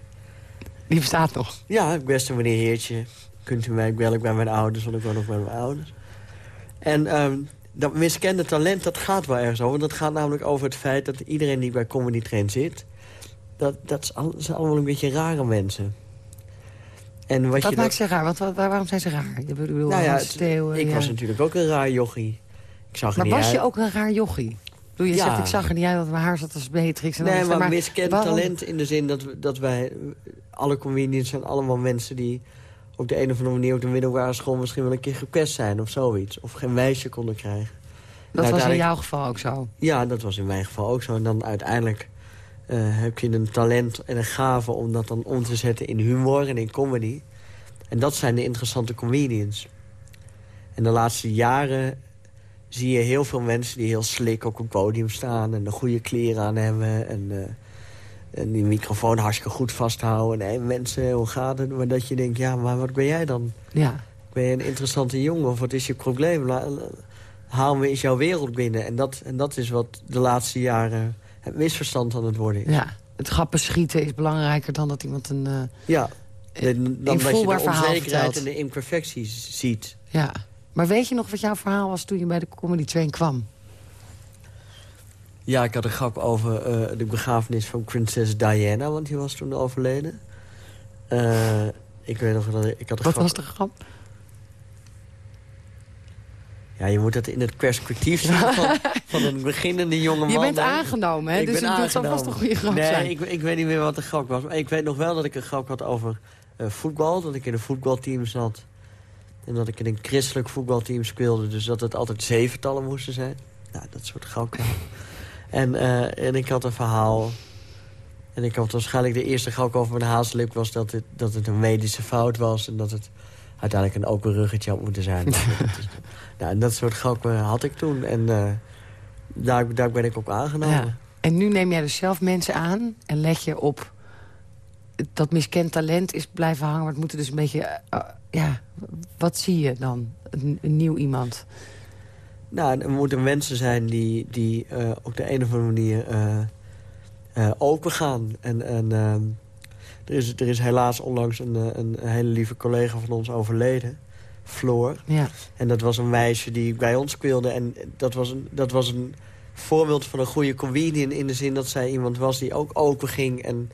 Die bestaat nog. Ja, beste meneer Heertje, kunt u mij bellen bij mijn ouders, want ik woon nog bij mijn ouders. En ehm, dat miskende talent, dat gaat wel ergens over. Dat gaat namelijk over het feit dat iedereen die bij Comedy Train zit... dat, dat, dat zijn allemaal een beetje rare mensen. En wat Dat je maakt ze raar, want wat- waarom zijn ze raar? Bedoelt, nou ja, ik ja. was natuurlijk ook een raar jochie. Ik zag Maar was je ook een raar jochie? Ik bedoel, je Ja. zegt, ik zag er niet uit, want mijn haar zat als Beatrix. En Nee, alles, maar, miskend waarom- talent in de zin dat, dat wij... Alle comedians zijn allemaal mensen die op de een of andere manier... op de middelbare school misschien wel een keer gepest zijn of zoiets. Of geen meisje konden krijgen. Dat was in jouw geval ook zo. Ja, dat was in mijn geval ook zo. En dan uiteindelijk eh, heb je een talent en een gave om dat dan om te zetten in humor en in comedy. En dat zijn de interessante comedians. En de laatste jaren zie je heel veel mensen die heel slik op een podium staan... en de goede kleren aan hebben en, eh, en die microfoon hartstikke goed vasthouden. En mensen, hoe gaat het? Maar dat je denkt, ja, maar wat ben jij dan? Ja. Ben je een interessante jongen of wat is je probleem? Haal me eens jouw wereld binnen. En dat, en dat is wat de laatste jaren het misverstand aan het worden is. ja. Het grappen schieten is belangrijker dan dat iemand een... eh, Ja, de- dan dat je de onzekerheid en de imperfecties ziet. ja. Maar weet je nog wat jouw verhaal was toen je bij de Comedy Train kwam? Ja, ik had een grap over eh, de begrafenis van prinses Diana, want die was toen overleden. Eh, ik weet nog dat ik, had een Wat grap... was de grap? Ja, je moet dat in het perspectief zien van, van een beginnende jonge man. Je bent aangenomen, hè? Ik dus ben het zal vast een goede grap nee, zijn. ik, ik weet niet meer wat de grap was. Maar ik weet nog wel dat ik een grap had over eh, voetbal. Dat ik in een voetbalteam zat. En dat ik in een christelijk voetbalteam speelde. Dus dat het altijd zeventallen moesten zijn. Nou, dat soort grappen. En, eh, en ik had een verhaal. En ik had waarschijnlijk de eerste grap over mijn haaslip was dat het, dat het een medische fout was. En dat het uiteindelijk een open ruggetje had moeten zijn. nou, en dat soort grappen had ik toen. En eh, daar, daar ben ik op aangenomen. Ja. En nu neem jij dus zelf mensen aan en leg je op... dat miskend talent is blijven hangen. Maar het moet dus een beetje... eh, ja, wat zie je dan? Een, een nieuw iemand. Nou, er moeten mensen zijn die, die eh, op de een of andere manier eh, eh, open gaan. En, en ehm, er, is, er is helaas onlangs een, een hele lieve collega van ons overleden. Floor. Ja. En dat was een meisje die bij ons speelde. En dat was een, dat was een voorbeeld van een goede comedian... in de zin dat zij iemand was die ook open ging... en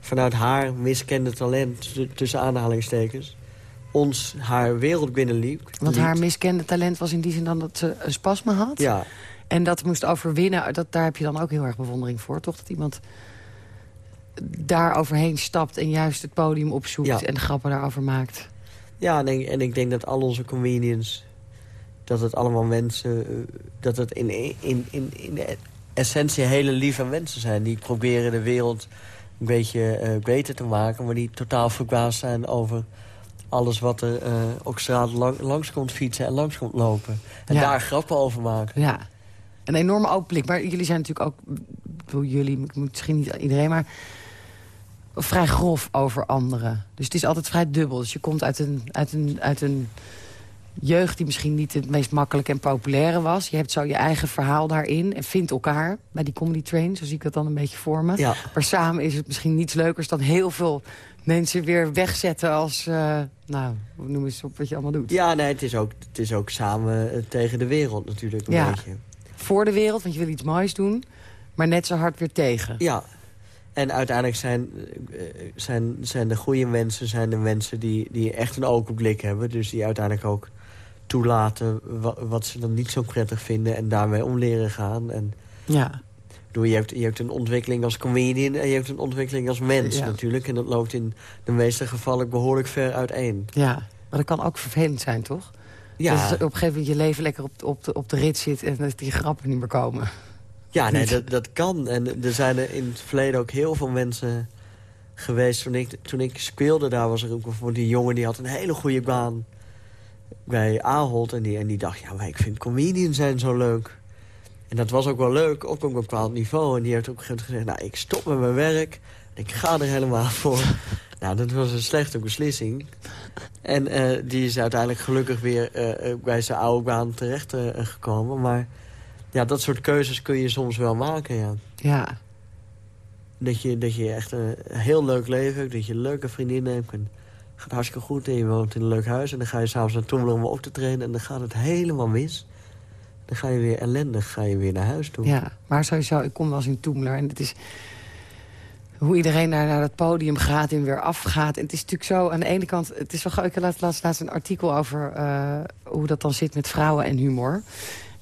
vanuit haar miskende talent, tussen aanhalingstekens... ons haar wereld binnenliep. Want haar miskende talent was in die zin dan dat ze een spasme had. Ja, En dat moest overwinnen. Dat, daar heb je dan ook heel erg bewondering voor, toch? Dat iemand daar overheen stapt en juist het podium opzoekt... Ja. en grappen daarover maakt. Ja, en ik, en ik denk dat al onze comedians... dat het allemaal mensen... eh, dat het in, in, in, in de essentie hele lieve mensen zijn... die proberen de wereld een beetje eh, beter te maken... maar die totaal verbaasd zijn over alles wat er eh, op straat lang, langs komt fietsen... en langs komt lopen. En Ja. daar grappen over maken. Ja. Een enorme open blik. Maar jullie zijn natuurlijk ook... ik bedoel, jullie, misschien niet iedereen, maar... vrij grof over anderen. Dus het is altijd vrij dubbel. Dus je komt uit een, uit een, uit een jeugd die misschien niet het meest makkelijk en populaire was. Je hebt zo je eigen verhaal daarin en vindt elkaar bij die comedy train. Zo zie ik dat dan een beetje voor me. Ja. Maar samen is het misschien niets leukers dan heel veel mensen weer wegzetten als... eh, nou, noem eens op wat je allemaal doet. Ja, nee, het is ook, het is ook samen eh, tegen de wereld natuurlijk een Ja. beetje. Voor de wereld, want je wil iets moois doen. Maar net zo hard weer tegen. Ja, en uiteindelijk zijn, eh, zijn, zijn de goede mensen... zijn de mensen die, die echt een open blik hebben. Dus die uiteindelijk ook toelaten wa- wat ze dan niet zo prettig vinden... en daarmee om leren gaan. En, Ja. Bedoel, je, hebt, je hebt een ontwikkeling als comedian... en je hebt een ontwikkeling als mens Ja. natuurlijk. En dat loopt in de meeste gevallen behoorlijk ver uiteen. Ja, maar dat kan ook vervelend zijn, toch? Ja, Dat op een gegeven moment je leven lekker op, de- op, de, op de rit zit... en dat die grappen niet meer komen. Ja, nee, dat, dat kan. En er zijn er in het verleden ook heel veel mensen geweest. Toen ik, toen ik speelde daar was er ook bijvoorbeeld die jongen... die had een hele goede baan bij Ahold. En die, en die dacht, ja, maar ik vind comedians zijn zo leuk. En dat was ook wel leuk, op een bepaald niveau. En die heeft op een gegeven moment gezegd... nou, ik stop met mijn werk en ik ga er helemaal voor. nou, dat was een slechte beslissing. En eh, die is uiteindelijk gelukkig weer eh, bij zijn oude baan terecht eh, gekomen. Maar ja, dat soort keuzes kun je soms wel maken, ja. Ja, Dat je, dat je echt een heel leuk leven hebt, dat je een leuke vriendin hebt. En het gaat hartstikke goed en je woont in een leuk huis. En dan ga je s'avonds naar Toemelen om op te trainen en dan gaat het helemaal mis. Dan ga je weer ellendig ga je weer naar huis toe. ja, maar sowieso, ik kom wel eens in Toemler... en het is hoe iedereen naar, naar het podium gaat en weer afgaat. En het is natuurlijk zo, aan de ene kant... het is wel, gauw- ik las laatst, laatst een artikel over eh, hoe dat dan zit met vrouwen en humor.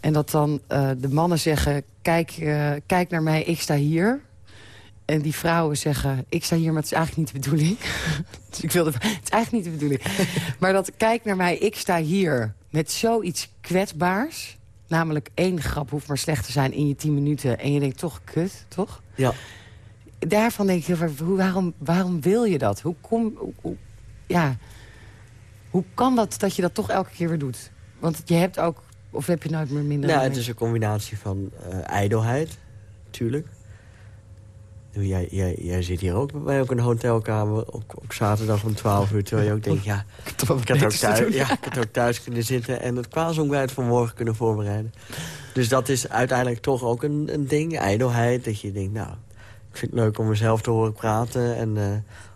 En dat dan eh, de mannen zeggen, kijk, eh, kijk naar mij, ik sta hier... En die vrouwen zeggen, ik sta hier, maar het is eigenlijk niet de bedoeling. dus ik wilde, het is eigenlijk niet de bedoeling. maar dat, kijk naar mij, ik sta hier met zoiets kwetsbaars. Namelijk één grap hoeft maar slecht te zijn in je tien minuten. En je denkt toch, kut, toch? Ja. Daarvan denk je, waarom, waarom wil je dat? Hoe kom... hoe- ja, Hoe kan dat dat je dat toch elke keer weer doet? Want je hebt ook... Of heb je nooit meer minder... Nou, het is een combinatie van eh ijdelheid, natuurlijk. Jij, jij, jij zit hier ook bij mij ook in een hotelkamer op, op zaterdag om 12 uur. Terwijl je ook denkt, ja, Ik had, ook thuis, ja, ik had ook thuis kunnen zitten en het kwaasontbijt van morgen kunnen voorbereiden. Dus dat is uiteindelijk toch ook een, een ding, ijdelheid. Dat je denkt, nou, ik vind het leuk om mezelf te horen praten en eh,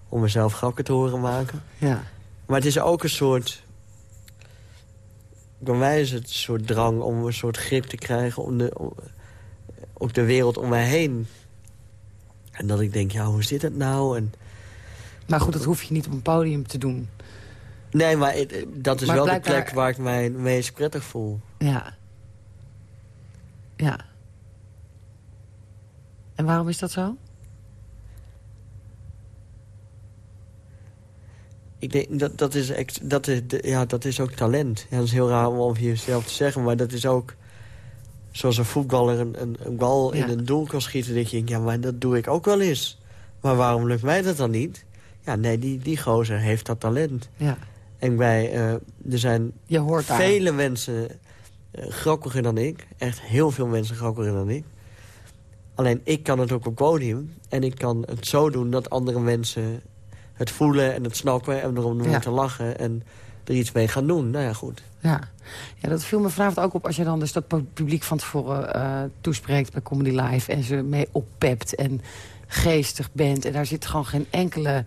om mezelf grappen te horen maken. Ja. Maar het is ook een soort... Bij mij is het een soort drang om een soort grip te krijgen... om de, om- op de wereld om mij heen. En dat ik denk, ja, hoe zit het nou? En, Maar goed, dat hoef je niet op een podium te doen. nee, maar het- dat is Maar wel de plek waar ik mij het meest prettig voel. Ja. Ja. En waarom is dat zo? Ik denk, dat, dat, is, dat, is, ja, dat is ook talent. Ja, dat is heel raar om over jezelf te zeggen, maar dat is ook... Zoals een voetballer een, een, een bal Ja. in een doel kan schieten... denk je, ja, maar dat doe ik ook wel eens. Maar waarom lukt mij dat dan niet? Ja, nee, die, die gozer heeft dat talent. Ja. En bij, eh, er zijn Je hoort vele mensen grappiger dan ik. Echt heel veel mensen grappiger dan ik. Alleen ik kan het ook op podium. En ik kan het zo doen dat andere mensen het voelen en het snappen... en erom Ja. moeten lachen en er iets mee gaan doen. Nou ja, goed. Ja. ja, dat viel me vanavond ook op als je dan dus dat pu- publiek van tevoren eh, toespreekt bij Comedy Live... en ze mee oppept en geestig bent. En daar zit gewoon geen enkele...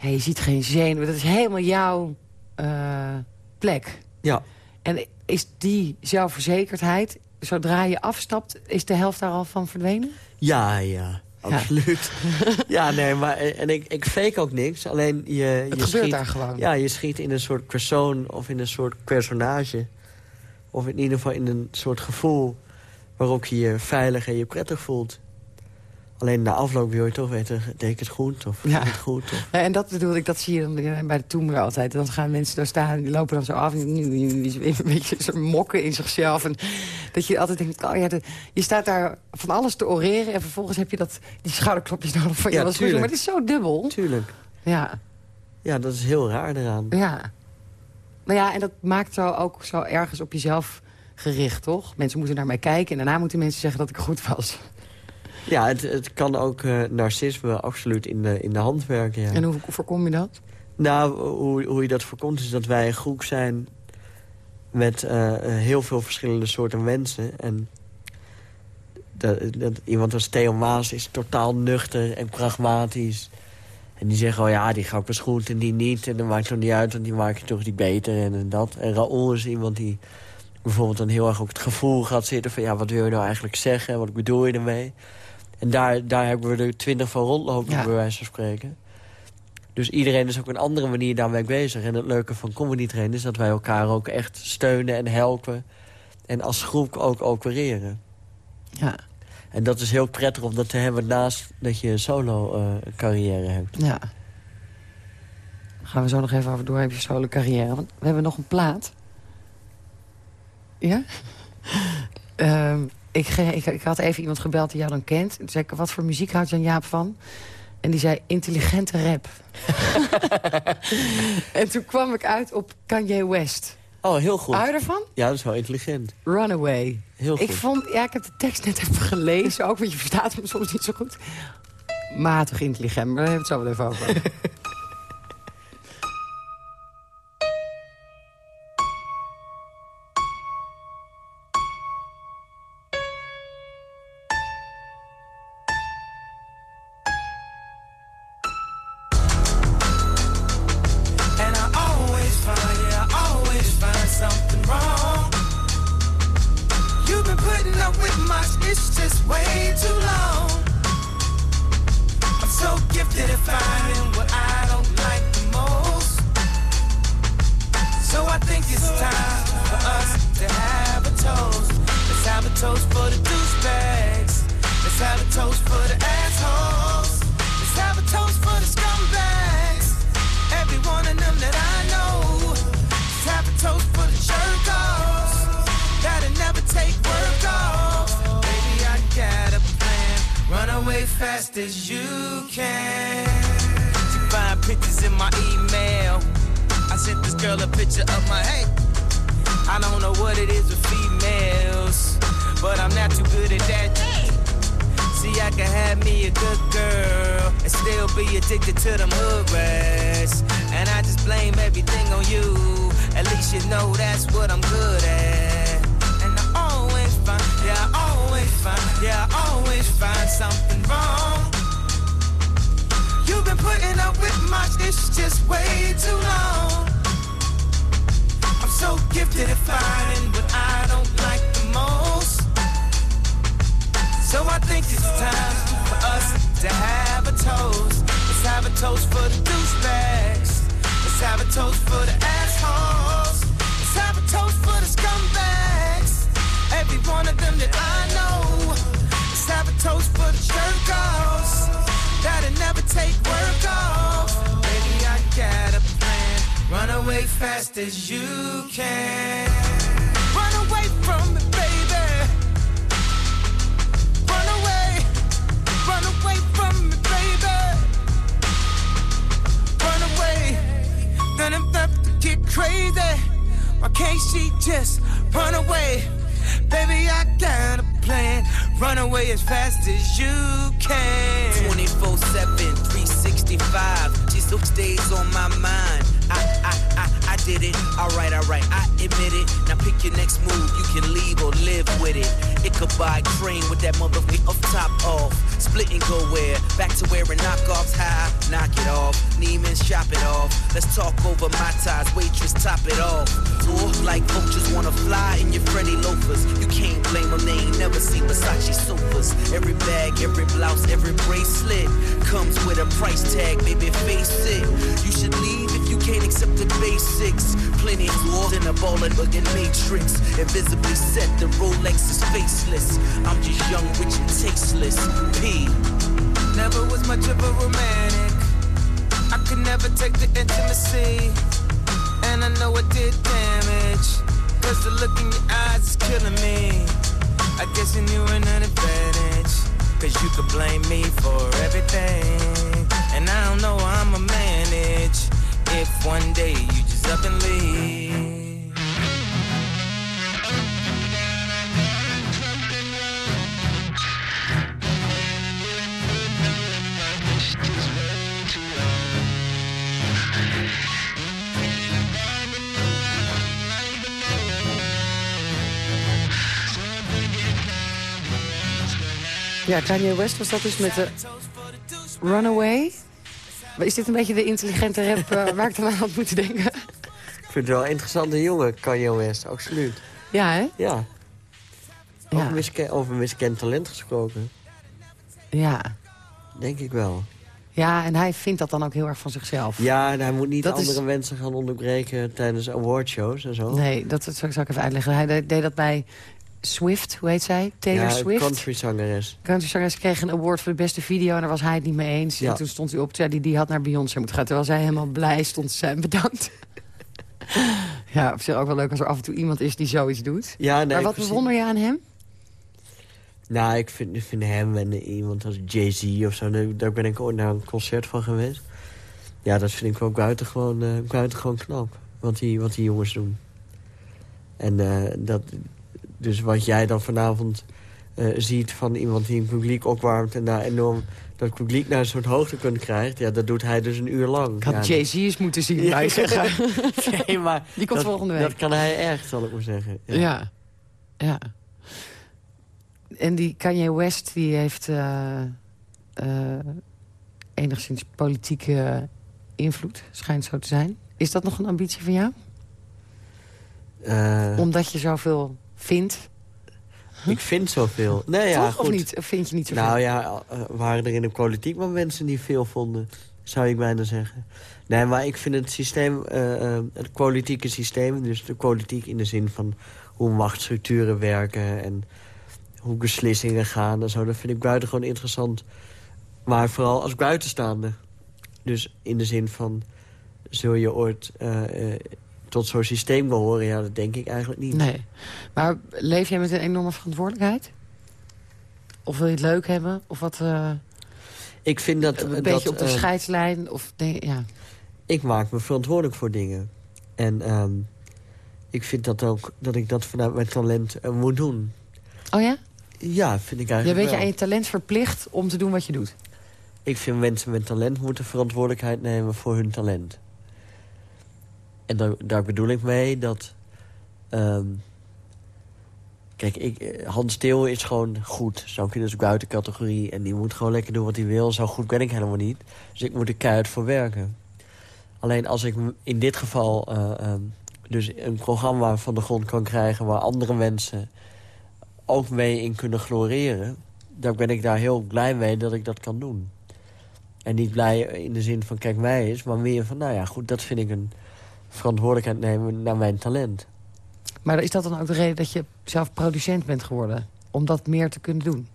Ja, je ziet geen zenuwen. Dat is helemaal jouw eh, plek. Ja, En is die zelfverzekerdheid, zodra je afstapt... is de helft daar al van verdwenen? ja, ja. Absoluut. Ja, nee, maar en ik, ik fake ook niks. Alleen je, Het je gebeurt schiet, daar gewoon. Ja, je schiet in een soort persoon of in een soort personage. Of in ieder geval in een soort gevoel waarop je je veilig en je prettig voelt. Alleen na afloop wil je toch weten, deed ik het goed of Ja. het goed? Of... Ja, en dat bedoel ik, dat zie je dan bij de Toemler altijd. Dan gaan mensen daar staan, die lopen dan zo af... en een beetje zo mokken in zichzelf. En dat je altijd denkt, oh ja, de- je staat daar van alles te oreren... en vervolgens heb je dat, die schouderklopjes nodig van je Ja, doen. Maar tuurlijk. het is zo dubbel. Tuurlijk. Ja, Ja, dat is heel raar eraan. ja. Nou ja, en dat maakt zo ook zo ergens op jezelf gericht, toch? Mensen moeten naar mij kijken en daarna moeten mensen zeggen dat ik goed was. Ja, het, het kan ook eh, narcisme absoluut in de, in de hand werken. Ja. En hoe voorkom je dat? Nou, hoe, hoe je dat voorkomt is dat wij een groep zijn... met eh, eh, heel veel verschillende soorten mensen. En dat, dat, iemand als Theo Maas is totaal nuchter en pragmatisch. En die zeggen, oh ja, die grap is goed en die niet. En dan maakt het niet uit, want die maak je toch niet beter en, en dat. En Raoul is iemand die bijvoorbeeld dan heel erg op het gevoel gaat zitten... van ja, wat wil je nou eigenlijk zeggen? Wat bedoel je ermee? En daar, daar hebben we er twintig van rondlopen, Ja. bij wijze van spreken. Dus iedereen is op een andere manier daarmee bezig. En het leuke van Comedy Train is dat wij elkaar ook echt steunen en helpen. En als groep ook opereren. Ja, En dat is heel prettig om dat te hebben naast dat je een solo-carrière hebt. ja. Gaan we zo nog even over door, heb je solo carrière. Want we hebben nog een plaat. Ja? Ehm, ik, ik, ik had even iemand gebeld die jou dan kent. Toen zei ik, wat voor muziek houdt Jan-Jaap van? En die zei, intelligente rap. en toen kwam ik uit op Kanye West. Oh, heel goed. Hou je ervan? Ja, dat is wel intelligent. Runaway. Heel goed. Ik vond, ja, ik heb de tekst net even gelezen, ook, want je verstaat hem soms niet zo goed. Matig intelligent, maar daar hebben we het zo wel even over. a good girl and still be addicted to them hood rats. And I just blame everything on you. At least you know that's what I'm good at. And I always find, yeah, I always find, yeah, I always find something wrong. You've been putting up with my shit just way too long. I'm so gifted at finding what I don't like the most. So I think it's time to have a toast. Let's have a toast for the douchebags. Let's have a toast for the assholes. Let's have a toast for the scumbags. Every one of them that I know. Let's have a toast for the jerk offs. That'll never take work off. Baby, I got a plan. Run away fast as you can. Run away from me, baby. Crazy. Why can't she just run away? Baby, I got a plan. Run away as fast as you can. 24 7, 365. She still stays on my mind. I, I, did it. Alright, alright, I admit it. Now pick your next move. You can leave or live with it. It could buy train with that motherfucker off top off. Split and go where? Back to wearing knockoffs high. Knock it off. Neiman's shop it off. Let's talk over my ties. Waitress, top it off. Or like vultures wanna fly in your Freddy loafers. You can't blame them, they ain't never seen Versace sofas. Every bag, every blouse, every bracelet comes with a price tag, baby, face it. You should leave can't accept the basics. Plenty more than a ball and bug matrix. Invisibly set, the Rolex is faceless. I'm just young, rich, and tasteless. P. Never was much of a romantic. I could never take the intimacy. And I know it did damage. Cause the look in your eyes is killing me. I guess you knew an advantage. Cause you could blame me for everything. And I don't know I'ma manage. If one day you just up and leave. Ja, Kanye West was dat dus met de Runaway. Is dit een beetje de intelligente rap eh, waar ik dan aan had moeten denken? Ik vind het wel een interessante jongen, Kanye West. Absoluut. Ja, hè? Ja. Ja. Over, miske over miskend talent gesproken. Ja. Denk ik wel. Ja, en hij vindt dat dan ook heel erg van zichzelf. Ja, en hij moet niet Dat is- andere mensen gaan onderbreken tijdens awardshows en zo. Nee, dat, zal ik even uitleggen. Hij deed dat bij Swift, hoe heet zij? Taylor ja, Swift. countryzangeres. Countryzangers kreeg een award voor de beste video... en daar was hij het niet mee eens. Ja. En toen stond hij op, ja, die, die had naar Beyoncé moeten gaan. Terwijl zij helemaal blij stond te zijn, bedankt. ja, op zich ook wel leuk als er af en toe iemand is die zoiets doet. Ja, nee, maar wat bewonder je aan hem? Nou, ik vind, vind hem en iemand als Jay-Z of zo... daar- daar ben ik ooit naar een concert van geweest. Ja, dat vind ik wel buitengewoon, eh buitengewoon knap. Wat die, wat die jongens doen. En eh, dat, dus wat jij dan vanavond eh, ziet van iemand die een publiek opwarmt... en daar enorm dat publiek naar een soort hoogtepunt krijgt... ja, dat doet hij dus een uur lang. Ik had ja, Jay-Z eens moeten zien, Ja. zeggen. Nee, maar Die komt dat, volgende week. Dat kan hij erg, zal ik maar zeggen. Ja. ja. En die Kanye West, die heeft eh, eh, enigszins politieke invloed, schijnt zo te zijn. Is dat nog een ambitie van jou? Eh, Omdat je zoveel vindt? Ik vind zoveel. Nee, ja, Toch goed. of niet? Of vind je niet zoveel? Nou ja, eh, waren er in de politiek maar mensen die veel vonden, zou ik bijna zeggen. Nee, maar ik vind het systeem, eh, eh, het politieke systeem, dus de politiek in de zin van hoe machtsstructuren werken en hoe beslissingen gaan en zo, dat vind ik buitengewoon interessant. Maar vooral als buitenstaander. Dus in de zin van, zul je ooit eh, eh, tot zo'n systeem behoren? Ja, dat denk ik eigenlijk niet. Nee. Maar leef jij met een enorme verantwoordelijkheid? Of wil je het leuk hebben? Of wat, eh, Ik vind dat... een dat, beetje op de eh, scheidslijn? Of, nee, ja. Ik maak me verantwoordelijk voor dingen. En ehm, ik vind dat ook dat ik dat vanuit mijn talent eh, moet doen. Oh ja? Ja, vind ik Je eigenlijk bent je aan je talent verplicht om te doen wat je doet. Ik vind mensen met talent moeten verantwoordelijkheid nemen voor hun talent. En daar, daar bedoel ik mee dat... ehm, kijk, ik, Hans Theo is gewoon goed. Zo'n is ook buiten categorie. En die moet gewoon lekker doen wat hij wil. Zo goed ben ik helemaal niet. Dus ik moet er keihard voor werken. Alleen als ik in dit geval eh, ehm, dus een programma van de grond kan krijgen... waar andere mensen ook mee in kunnen gloreren... dan ben ik daar heel blij mee dat ik dat kan doen. En niet blij in de zin van kijk mij is, maar meer van... nou ja, goed, dat vind ik een verantwoordelijkheid nemen naar mijn talent. Maar is dat dan ook de reden dat je zelf producent bent geworden? Om dat meer te kunnen doen?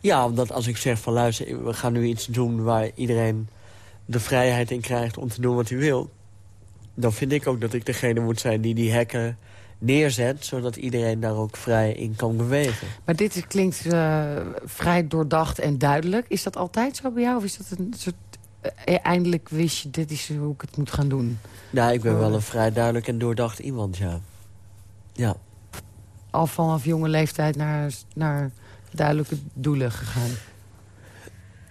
Ja, omdat als ik zeg van luister, we gaan nu iets doen... waar iedereen de vrijheid in krijgt om te doen wat hij wil... dan vind ik ook dat ik degene moet zijn die die hekken neerzet... zodat iedereen daar ook vrij in kan bewegen. Maar dit klinkt eh, vrij doordacht en duidelijk. Is dat altijd zo bij jou? Of is dat een soort... eh, eindelijk wist je, dit is hoe ik het moet gaan doen. Nou, ik ben wel een vrij duidelijk en doordacht iemand, ja. Ja. Al vanaf jonge leeftijd naar, naar duidelijke doelen gegaan.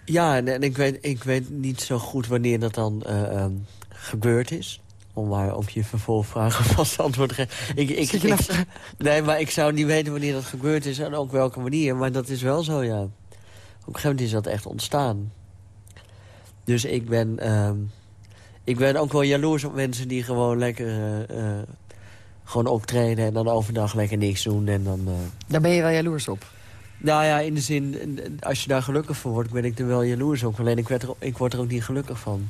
Ja, en, en ik, weet, ik weet niet zo goed wanneer dat dan eh, ehm, gebeurd is. Om maar op je vervolgvragen vast antwoord te geven. Ik, ik, nou- ik- nee, maar ik zou niet weten wanneer dat gebeurd is en ook welke manier. Maar dat is wel zo, ja. Op een gegeven moment is dat echt ontstaan. Dus ik ben, ehm, ik ben ook wel jaloers op mensen die gewoon lekker... eh, eh, gewoon optreden en dan overdag lekker niks doen. En dan, eh, Daar ben je wel jaloers op. nou ja, in de zin, als je daar gelukkig van wordt, ben ik er wel jaloers op. Alleen ik, werd er, ik word er ook niet gelukkig van.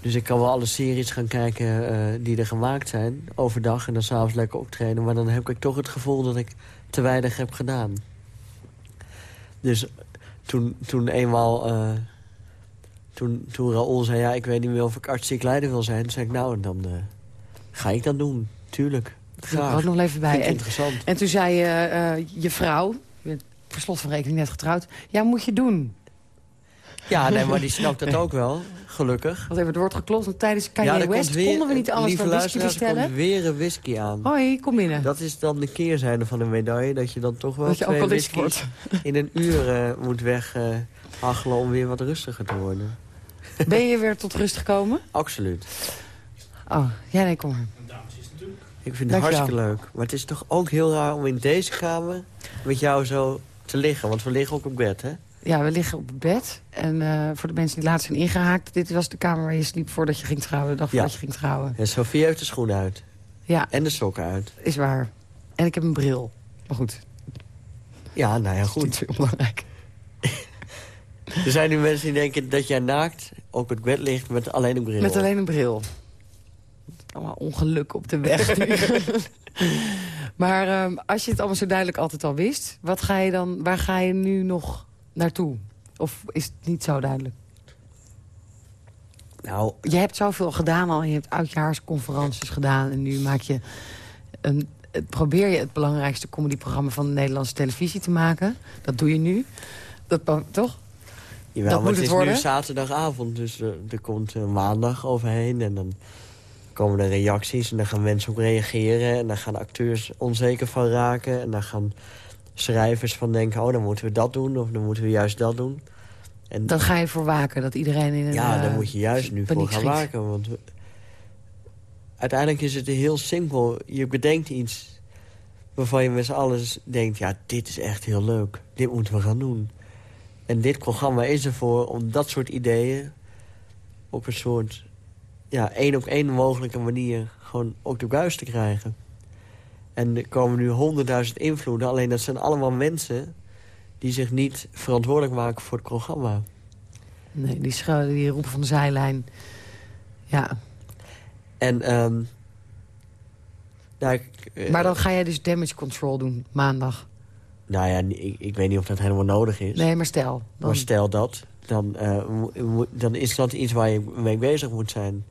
Dus ik kan wel alle series gaan kijken die er gemaakt zijn, overdag. En dan s'avonds lekker optreden. Maar dan heb ik toch het gevoel dat ik te weinig heb gedaan. Dus toen, toen eenmaal... toen, toen Raoul zei, ja, ik weet niet meer of ik artistiek leider wil zijn... toen zei ik, nou, dan eh, ga ik dat doen. Tuurlijk. Ik er Graag. ook nog even bij. En, interessant. en toen zei eh, eh, je vrouw, je bent slot van rekening net getrouwd... ja, moet je doen. Ja, nee, maar die snapt dat ook wel, gelukkig. Want even, er wordt geklopt. Want tijdens Kanye er West weer- konden we niet lieve dan whisky er bestellen. komt weer een whisky aan. Hoi, kom binnen. Dat is dan de keerzijde van de medaille. Dat je dan toch wel Dat je twee whiskies in een uur moet weghachelen om weer wat rustiger te worden. Ben je weer tot rust gekomen? Absoluut. Oh, ja, nee, kom maar. Ik vind het hartstikke leuk. Maar het is toch ook heel raar om in deze kamer met jou zo te liggen. Want we liggen ook op bed, hè? Ja, we liggen op bed. En eh, voor de mensen die laatst zijn ingehaakt... dit was de kamer waar je sliep voordat je ging trouwen. De dag Ja. voordat je ging trouwen. En Sofie heeft de schoenen uit. Ja, En de sokken uit. is waar. En ik heb een bril. Maar goed, Ja, nou ja, goed. niet heel belangrijk. Er zijn nu mensen die denken dat jij naakt op het bed ligt met alleen een bril. Met alleen een bril. Allemaal ongeluk op de weg. nu. maar ehm, als je het allemaal zo duidelijk altijd al wist... Wat ga je dan, waar ga je nu nog naartoe? Of is het niet zo duidelijk? Nou, Je hebt zoveel gedaan al. Je hebt oudjaarsconferences gedaan. En nu maak je een, probeer je het belangrijkste comedyprogramma van de Nederlandse televisie te maken. Dat doe je nu. Dat, toch? Jawel, Dat maar moet het is het nu zaterdagavond, dus er, er komt eh, maandag overheen. En dan komen er reacties en dan gaan mensen ook reageren. En dan gaan acteurs onzeker van raken. En dan gaan schrijvers van denken, oh, dan moeten we dat doen. Of dan moeten we juist dat doen. En Dan ga je voor waken dat iedereen in een... ja, daar eh, moet je juist nu voor gaan waken. Want uiteindelijk is het heel simpel. Je bedenkt iets waarvan je met z'n allen denkt... ja, dit is echt heel leuk. Dit moeten we gaan doen. En dit programma is ervoor om dat soort ideeën... op een soort ja, één op één mogelijke manier... gewoon ook de buis te krijgen. En er komen nu honderdduizend invloeden. Alleen dat zijn allemaal mensen... die zich niet verantwoordelijk maken voor het programma. Nee, die, die roepen van de zijlijn. Ja, En, nou, ik, eh, maar dan ga jij dus damage control doen, maandag. Nou ja, ik, ik weet niet of dat helemaal nodig is. Nee, maar stel. Dan, Maar stel dat, dan, eh, dan is dat iets waar je mee bezig moet zijn.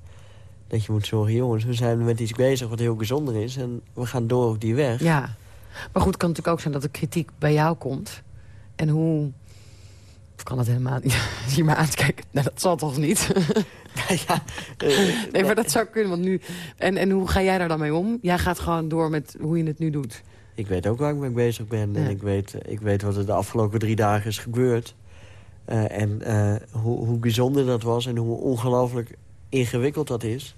Dat je moet zorgen, jongens, we zijn met iets bezig wat heel bijzonder is... en we gaan door op die weg. Ja. Maar goed, het kan natuurlijk ook zijn dat de kritiek bij jou komt. En hoe kan het helemaal niet? Zie je me aan te kijken. Nou, dat zal toch niet? ja, eh, nee, maar dat zou kunnen, want nu... En, en hoe ga jij daar dan mee om? Jij gaat gewoon door met hoe je het nu doet. Ik weet ook waar ik mee bezig ben. Ja. En ik weet, ik weet wat er de afgelopen drie dagen is gebeurd. Eh, en eh, hoe, hoe bijzonder dat was en hoe ongelooflijk ingewikkeld dat is.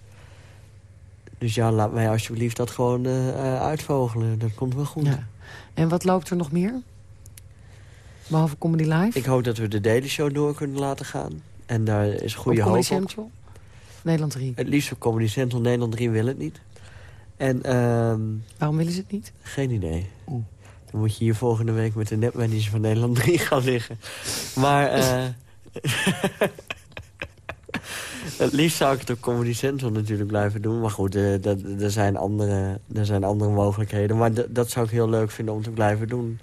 Dus ja, laat mij alsjeblieft dat gewoon eh, uitvogelen. Dat komt wel goed. Ja. En wat loopt er nog meer? Behalve Comedy Live? Ik hoop dat we de Daily Show door kunnen laten gaan. En daar is goede Op hoop Comedy op. Central? Nederland 3. Het liefst voor Comedy Central. Nederland 3 wil het niet. En ehm, Waarom willen ze het niet? geen idee. Dan moet je hier volgende week met de nepmanager van Nederland 3 gaan liggen. Maar eh, het liefst zou ik het op Comedy Central natuurlijk blijven doen. Maar goed, eh, er, zijn andere, er zijn andere mogelijkheden. Maar dat zou ik heel leuk vinden om te blijven doen.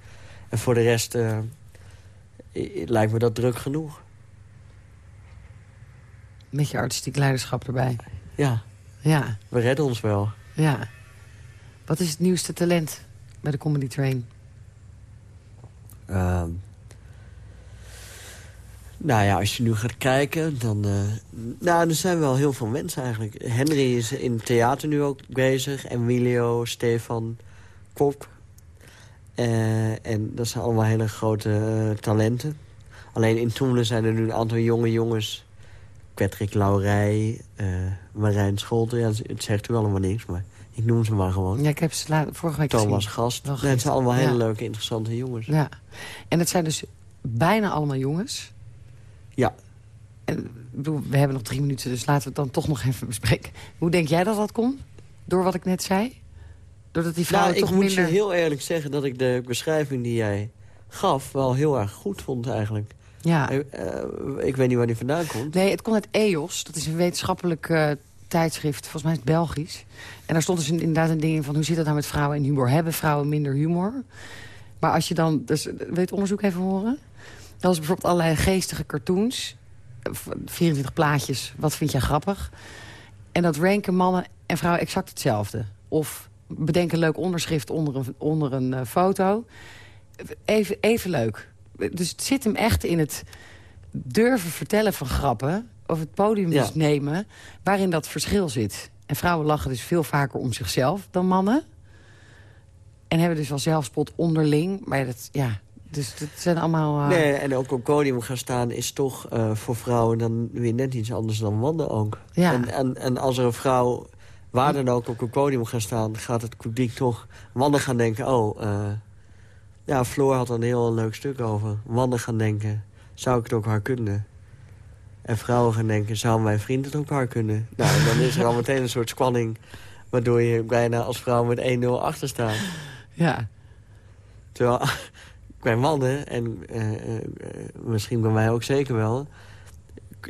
En voor de rest eh, lijkt me dat druk genoeg. Met je artistiek leiderschap erbij. Ja, Ja, we redden ons wel. Ja. Wat is het nieuwste talent bij de Comedy Train? Ehm, nou ja, als je nu gaat kijken, dan... eh, nou, er zijn wel heel veel mensen eigenlijk. Henry is in theater nu ook bezig. Emilio, Stefan, Kok. Eh, en dat zijn allemaal hele grote eh, talenten. Alleen in Toemelen zijn er nu een aantal jonge jongens. Patrick Laurij, eh, Marijn Scholten. Ja, het zegt u allemaal niks, maar ik noem ze maar gewoon. Ja, ik heb ze vorige week Thomas gezien. Gast. Nee, het zijn allemaal hele leuke, interessante jongens. Ja. En het zijn dus bijna allemaal jongens. Ja. En, ik bedoel, we hebben nog drie minuten, dus laten we het dan toch nog even bespreken. Hoe denk jij dat dat komt? Door wat ik net zei? Doordat die vrouwen Nou, ik toch moet minder... je heel eerlijk zeggen dat ik de beschrijving die jij gaf... wel heel erg goed vond eigenlijk. Ja. Eh, eh, ik weet niet waar die vandaan komt. Nee, het komt uit EOS. Dat is een wetenschappelijk eh, tijdschrift. Volgens mij is het Belgisch. En daar stond dus inderdaad een ding in van... hoe zit het nou met vrouwen en humor? Hebben vrouwen minder humor? Maar als je dan... Dus, wil je het onderzoek even horen? Dat is bijvoorbeeld allerlei geestige cartoons. Eh, 24 plaatjes. Wat vind jij grappig? En dat ranken mannen en vrouwen exact hetzelfde. Of bedenk een leuk onderschrift onder een, onder een eh, foto. Even, even leuk. Dus het zit hem echt in het durven vertellen van grappen... of het podium Ja. dus nemen, waarin dat verschil zit. En vrouwen lachen dus veel vaker om zichzelf dan mannen. En hebben dus wel zelfspot onderling. Maar dat, ja, dus dat zijn allemaal... eh, Nee, en ook op podium gaan staan is toch eh, voor vrouwen dan weer net iets anders dan mannen ook. Ja. En, en, en als er een vrouw waar dan ook op het podium gaat staan... gaat het publiek toch mannen gaan denken... oh, eh, ja, Floor had er een heel leuk stuk over. Mannen gaan denken, zou ik het ook haar kunnen? En vrouwen gaan denken, zou mijn vriend het ook haar kunnen? Nou, en dan is er al meteen een soort spanning... waardoor je bijna als vrouw met 1-0 achter staat. ja. Terwijl bij mannen, en eh, eh, eh, misschien bij mij ook zeker wel...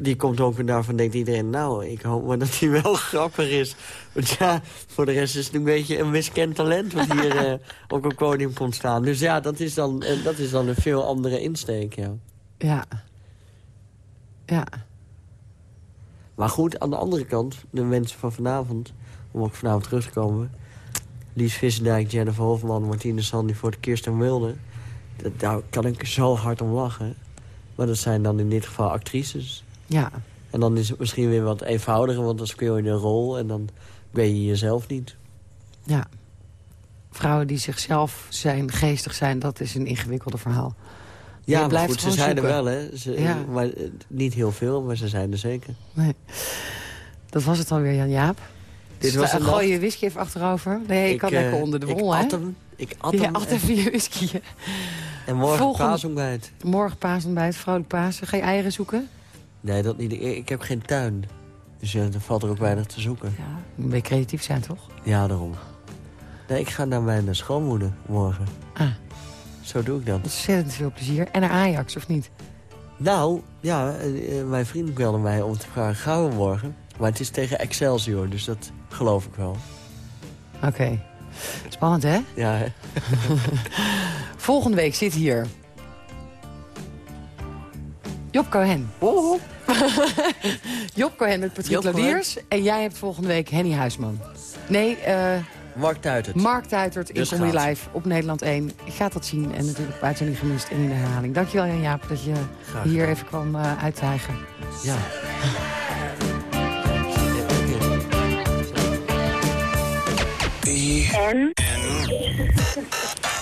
die komt ook en daarvan denkt iedereen... nou, ik hoop maar dat hij wel grappig is. Want ja, voor de rest is het een beetje een miskend talent... wat hier eh, op een podium komt staan. Dus ja, dat is dan, eh, dat is dan een veel andere insteek, ja. Ja. Ja. Maar goed, aan de andere kant, de mensen van vanavond... om ook vanavond terug te komen... Lies Vissendijk, Jennifer Hofman, Martine Sandy voor de Kirsten Wilde... dat- daar kan ik zo hard om lachen. Maar dat zijn dan in dit geval actrices. Ja. En dan is het misschien weer wat eenvoudiger, want dan speel je een rol... en dan ben je jezelf niet. Ja. Vrouwen die zichzelf zijn, geestig zijn, dat is een ingewikkelde verhaal. Ja, maar blijft goed, ze zijn er wel, hè. Ze, Ja. maar, eh, niet heel veel, maar ze zijn er zeker. Nee. Dat was het alweer, Jan-Jaap. Dit was een Gooi je whisky even achterover. Nee, ik kan eh, lekker onder de wol, hè? at hem, ik at Ja, hem. at even je whisky. En morgen Volgende- paasontbijt. Morgen paasontbijt, vrolijk Pasen. Ga je eieren zoeken? Nee, dat niet. Ik, heb geen tuin. Dus eh, er valt er ook weinig te zoeken. Ja. Moet je creatief zijn, toch? Ja, daarom. Nee, ik ga naar mijn eh, schoonmoeder morgen. Ah, Zo doe ik dat. ontzettend veel plezier. En naar Ajax, of niet? Nou, ja, eh, mijn vriend belde mij om te vragen, gaan we morgen? Maar het is tegen Excelsior, dus dat geloof ik wel. Oké. Spannend, hè? Ja, hè? Volgende week zit hier... Job Cohen. Job Cohen met Patrick Job Cohen. Lodiers. En jij hebt volgende week Henny Huisman. Nee, eh Mark Tuitert. Mark Tuitert in Dus Comedy. Live op Nederland 1. Je gaat dat zien en natuurlijk op uitzending gemist en in de herhaling. Dankjewel Jan-Jaap dat je Graag hier even kwam uh, uittuigen. Ja. En?